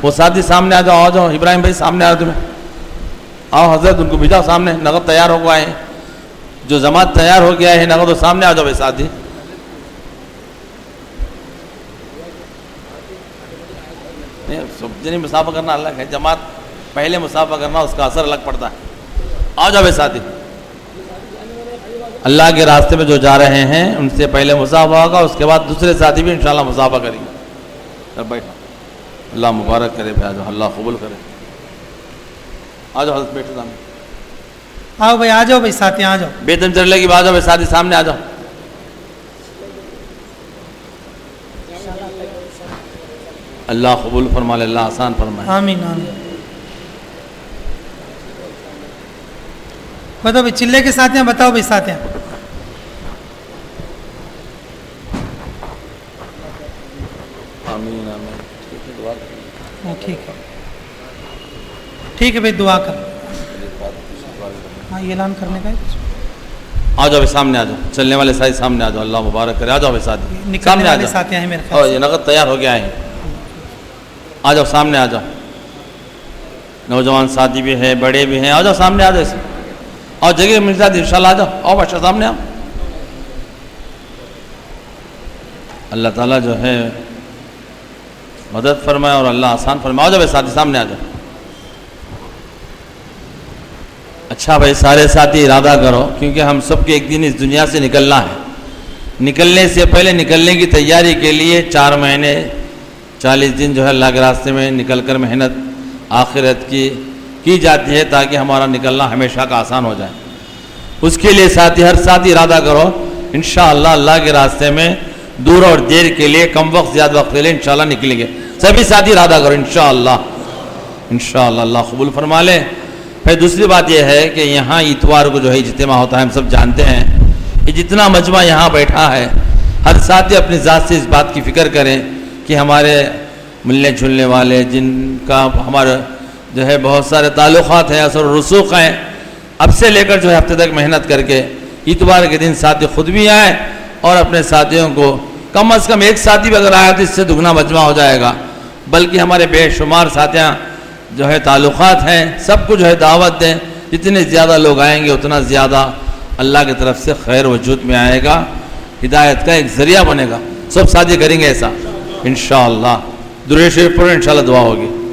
वो शादी सामने आ जाओ आ जाओ इब्राहिम भाई सामने आ तुम्हें आओ हज़रत उनको भिजाओ सामने नकद तैयार हो गए हैं। जो जमात तैयार हो गया है नकद वो सामने आ जाओ भाई शादी जनी मुसाफा करना अलग है जमात पहले मुसाफा करना उसका असर अलग पड़ता है। आ जाओ शादी अल्लाह के रास्ते में जो जा रहे हैं उनसे पहले मुसाफा होगा उसके बाद दूसरे साथी भी इंशाल्लाह मुसाफा करेंगे। चल बैठो अल्लाह मुबारक करे भाई आ जाओ अल्लाह कबूल करे। आ जाओ हज़रत बैठो सामने। आओ भाई आ जाओ भाई साथियाँ आ जाओ। बेदम की बात आ जाओ भाई साथी सामने आ जाओ। अल्लाह कबूल फरमा ले अल्लाह आसान फरमाए। आमीन आमीन। बताओ भाई चिल्ले के साथियाँ बताओ भाई आमीन आमीन। ठीक है दुआ करें। हाँ ठीक है। ठीक है भाई दुआ कर। हाँ ये ऐलान करने का है। आ जाओ भाई सामने आ जाओ। चलने वाले साथी सामने आ जाओ। अल्लाह मुबारक करे। आ जाओ भाई साथी। निकलने सामने वाले साथियाँ हैं मेरे और ये नगद तैयार हो गया है। आ जाओ, सामने आ जाओ। नौजवान साथी भी है, बड़े भी हैं, आ जाओ, सामने आ जाओ और जगह जाती इंशाल्लाह आ जाओ। आओ बादशाह, सामने आओ। अल्लाह ताला जो है, मदद फरमाए और अल्लाह आसान फरमाए। आ जाओ भाई साथी, सामने आ जाओ। अच्छा भाई, सारे साथी इरादा करो, क्योंकि हम सबके एक दिन इस दुनिया से निकलना है। निकलने से पहले निकलने की तैयारी के लिए चार महीने चालीस दिन जो है अल्लाह के रास्ते में निकल कर मेहनत, आखिरत की की जाती है ताकि हमारा निकलना हमेशा का आसान हो जाए। उसके लिए साथी, हर साथी इरादा करो इन अल्लाह के रास्ते में दूर और देर के लिए, कम वक्त, ज़्यादा वक्त के लिए इंशाल्लाह निकलेंगे। सभी साथी इरादा करो इन अल्लाह कबूल फरमा लें। फिर दूसरी बात यह है कि यहाँ इतवार को जो है इज्तिमा होता है, हम सब जानते हैं कि जितना मजमा यहाँ बैठा है, हर साथी अपनी ज़ात से इस बात की फ़िक्र करें कि हमारे मिलने जुलने वाले, जिनका हमारे जो है बहुत सारे ताल्लुक़ात हैं, असर रसूख हैं, अब से लेकर जो है हफ़्ते तक मेहनत करके इतवार के दिन साथी खुद भी आए और अपने साथियों को कम अज़ कम एक साथी भी अगर आया तो इससे दुगना मजमा हो जाएगा। बल्कि हमारे बेशुमार साथियाँ जो है ताल्लुक़ात हैं सब सबको जो है दावत दें, जितने ज़्यादा लोग आएँगे उतना ज़्यादा अल्लाह की तरफ़ से खैर वजूद में आएगा, हिदायत का एक ज़रिया बनेगा। सब साथी करेंगे ऐसा। इन दुरेश पर इन दुआ होगी।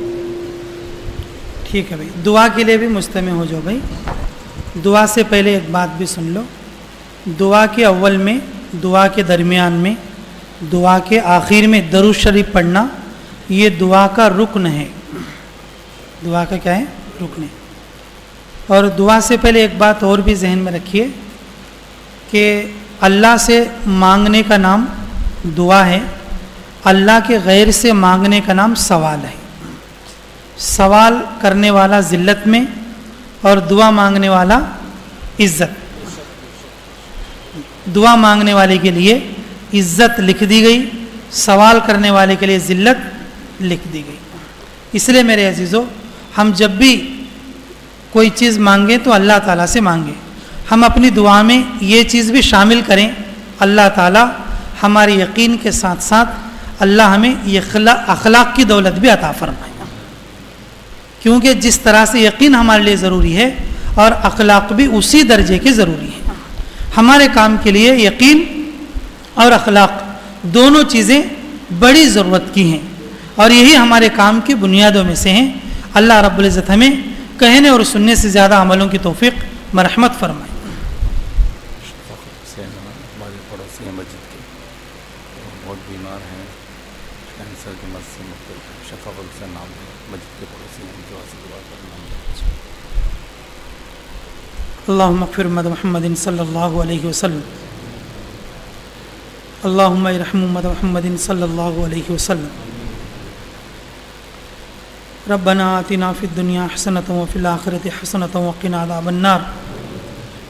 ठीक है भाई। दुआ के लिए भी मुस्तम हो जाओ भाई। दुआ से पहले एक बात भी सुन लो। दुआ के अव्वल में, दुआ के दरमियान में, दुआ के आखिर में दरुज शरीफ पढ़ना, ये दुआ का रुकन है। दुआ का क्या है? रुकन है। और दुआ से पहले एक बात और भी जहन में रखिए कि अल्लाह से मांगने का नाम दुआ है। अल्लाह के गैर से मांगने का नाम सवाल है। सवाल करने वाला ज़िल्लत में और दुआ मांगने वाला इज़्ज़त। दुआ मांगने वाले के लिए इज़्ज़त लिख दी गई, सवाल करने वाले के लिए ज़िल्लत लिख दी गई। इसलिए मेरे अजीज़ों, हम जब भी कोई चीज़ मांगें तो अल्लाह ताला से मांगें। हम अपनी दुआ में ये चीज़ भी शामिल करें, अल्लाह ताला हमारे यकीन के साथ साथ अल्लाह हमें ये अखलाक की दौलत भी अता फरमाए। क्योंकि जिस तरह से यकीन हमारे लिए ज़रूरी है और अखलाक भी उसी दर्जे के ज़रूरी है। हमारे काम के लिए यकीन और अखलाक दोनों चीज़ें बड़ी ज़रूरत की हैं और यही हमारे काम की बुनियादों में से हैं। अल्लाह रब्बुल इज़्ज़त हमें कहने और सुनने से ज़्यादा अमलों की तौफीक, मरहमत फरमाए। बहुत बीमार हैं। कैंसर की मर्ज से मुक्त शफाकुल से नाम है मस्जिद के पड़ोसी हैं उनके वास्ते दुआ करना अल्लाहुम्म मगफिर मद मोहम्मद सल्लल्लाहु अलैहि वसल्लम अल्लाहुम्म रहम मद मोहम्मद सल्लल्लाहु अलैहि वसल्लम रब्बना आतिना फ़िद दुनिया हसनत व फिल आखिरति हसनत व क़िना अज़ाबन्नार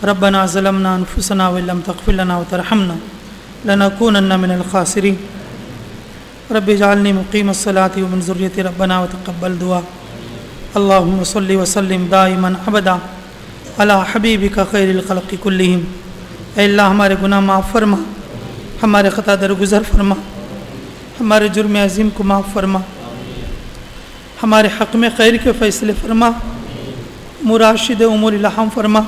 रब्बना ज़लमना अनफुसना व लम तग़फिर लना व तरहमना लनकूनन्न मिनल ख़ासिरीन रब मुकीम सलाती व ज़ुर्रियति रब्बना व तक़ब्बल दुआ अल्लाहुम्म सल्लि व सल्लिम दाइमन अबदा अला हबीबिका खैरिल खल्क़ि कुल्लिहिम ऐ अल्लाह हमारे गुनाह माफ़ फरमा हमारे ख़ता दरगुज़र फरमा हमारे जुर्म अज़ीम को माफ़ फरमा हमारे हक़ में खैर के फ़ैसले फरमा मुराशिद उमूर लहम फरमा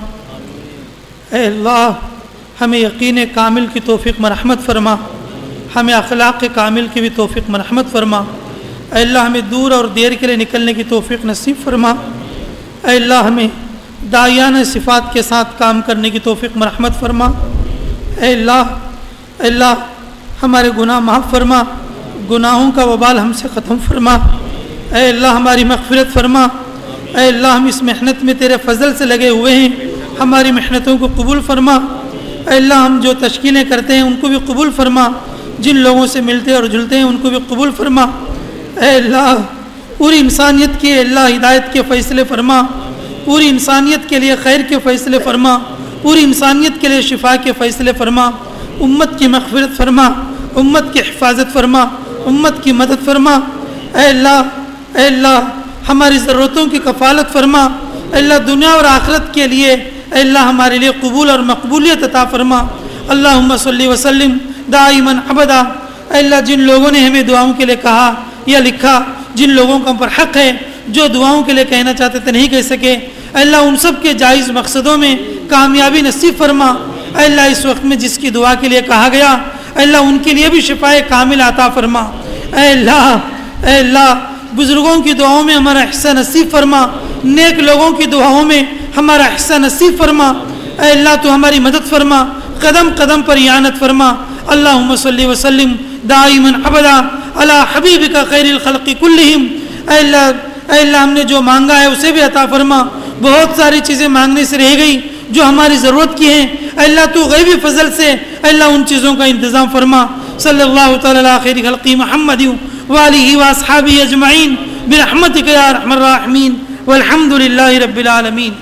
ए अल्लाह हमें यकीन कामिल की तोफ़ी मरहमत फरमा हमें अखलाक के कामिल की भी तोफ़ी मरहमत फरमा। अल्लाह हमें दूर और देर के लिए निकलने की तोफ़ी नसीब फरमा। अल्लाह हमें दायान सिफ़ात के साथ काम करने की तोफ़ी मरहमत फरमा। अल्लाह अल्लाह हमारे गुनाह माफ़ फरमा। गुनाहों का वबाल हमसे ख़त्म फरमा। अल्लाह हमारी मगफरत फरमा। अल्लाह हम इस मेहनत में तेरे फजल से लगे हुए हैं। हमारी मेहनतों को कबूल फरमा। अल्लाह हम जो तश्कीलें करते हैं उनको भी कबूल फरमा। जिन लोगों से मिलते और जुलते हैं, उनको भी कबूल फरमा। अल्लाह, पूरी इंसानियत के अल्लाह हिदायत के फ़ैसले फरमा। पूरी इंसानियत के लिए खैर के फ़ैसले फरमा। पूरी इंसानियत के लिए शिफा के फ़ैसले फरमा। उम्मत की मगफरत फरमा। उम्मत की हिफाजत फरमा। उम्मत की मदद फरमा। अल्लाह अल्लाह, हमारी ज़रूरतों की कफालत फरमा। अल्लाह, दुनिया और आखरत के लिए अल्लाह हमारे लिए कबूल और मकबूलियत अता फरमा। अल्लाह सल्ली वसल्लम दाइमन, अबदा। अल्लाह, जिन लोगों ने हमें दुआओं के लिए कहा या लिखा, जिन लोगों का पर हक़ है, जो दुआओं के लिए कहना चाहते थे, नहीं कह सके, अल्लाह उन सब के जायज़ मकसदों में कामयाबी नसीब फरमा। अल्लाह, इस वक्त में जिसकी दुआ के लिए कहा गया, अल्लाह उनके लिए भी शिफाए कामिल आता फरमा। अल्लाह अल्लाह, बुज़ुर्गों की दुआओं में हमारा हिस्सा नसीब फरमा। नेक लोगों की दुआओं में हमारा हिस्सा नसीब फरमा। अल्लाह तो हमारी मदद फरमा कदम कदम पर यानत फरमा। अल्लाह सल्ली वसल्लम दाइमन अबदा अला हबीब का खैर खल्क़ कुल्लिहिम अल्लाह हमने जो मांगा है, उसे भी अता फरमा। बहुत सारी चीज़ें मांगने से रह गई, जो हमारी ज़रूरत की हैं। अल्लाह तो गैबी फजल से अल्लाह, उन चीज़ों का इंतज़ाम फरमा। सल्लल्लाहु ताला खैर खल्क़ी महमद वाली वासहाबी अजमाइन। बिरहमतिक या रहमान। वल्हम्दुलिल्लाहि रब्बिल आलमीन।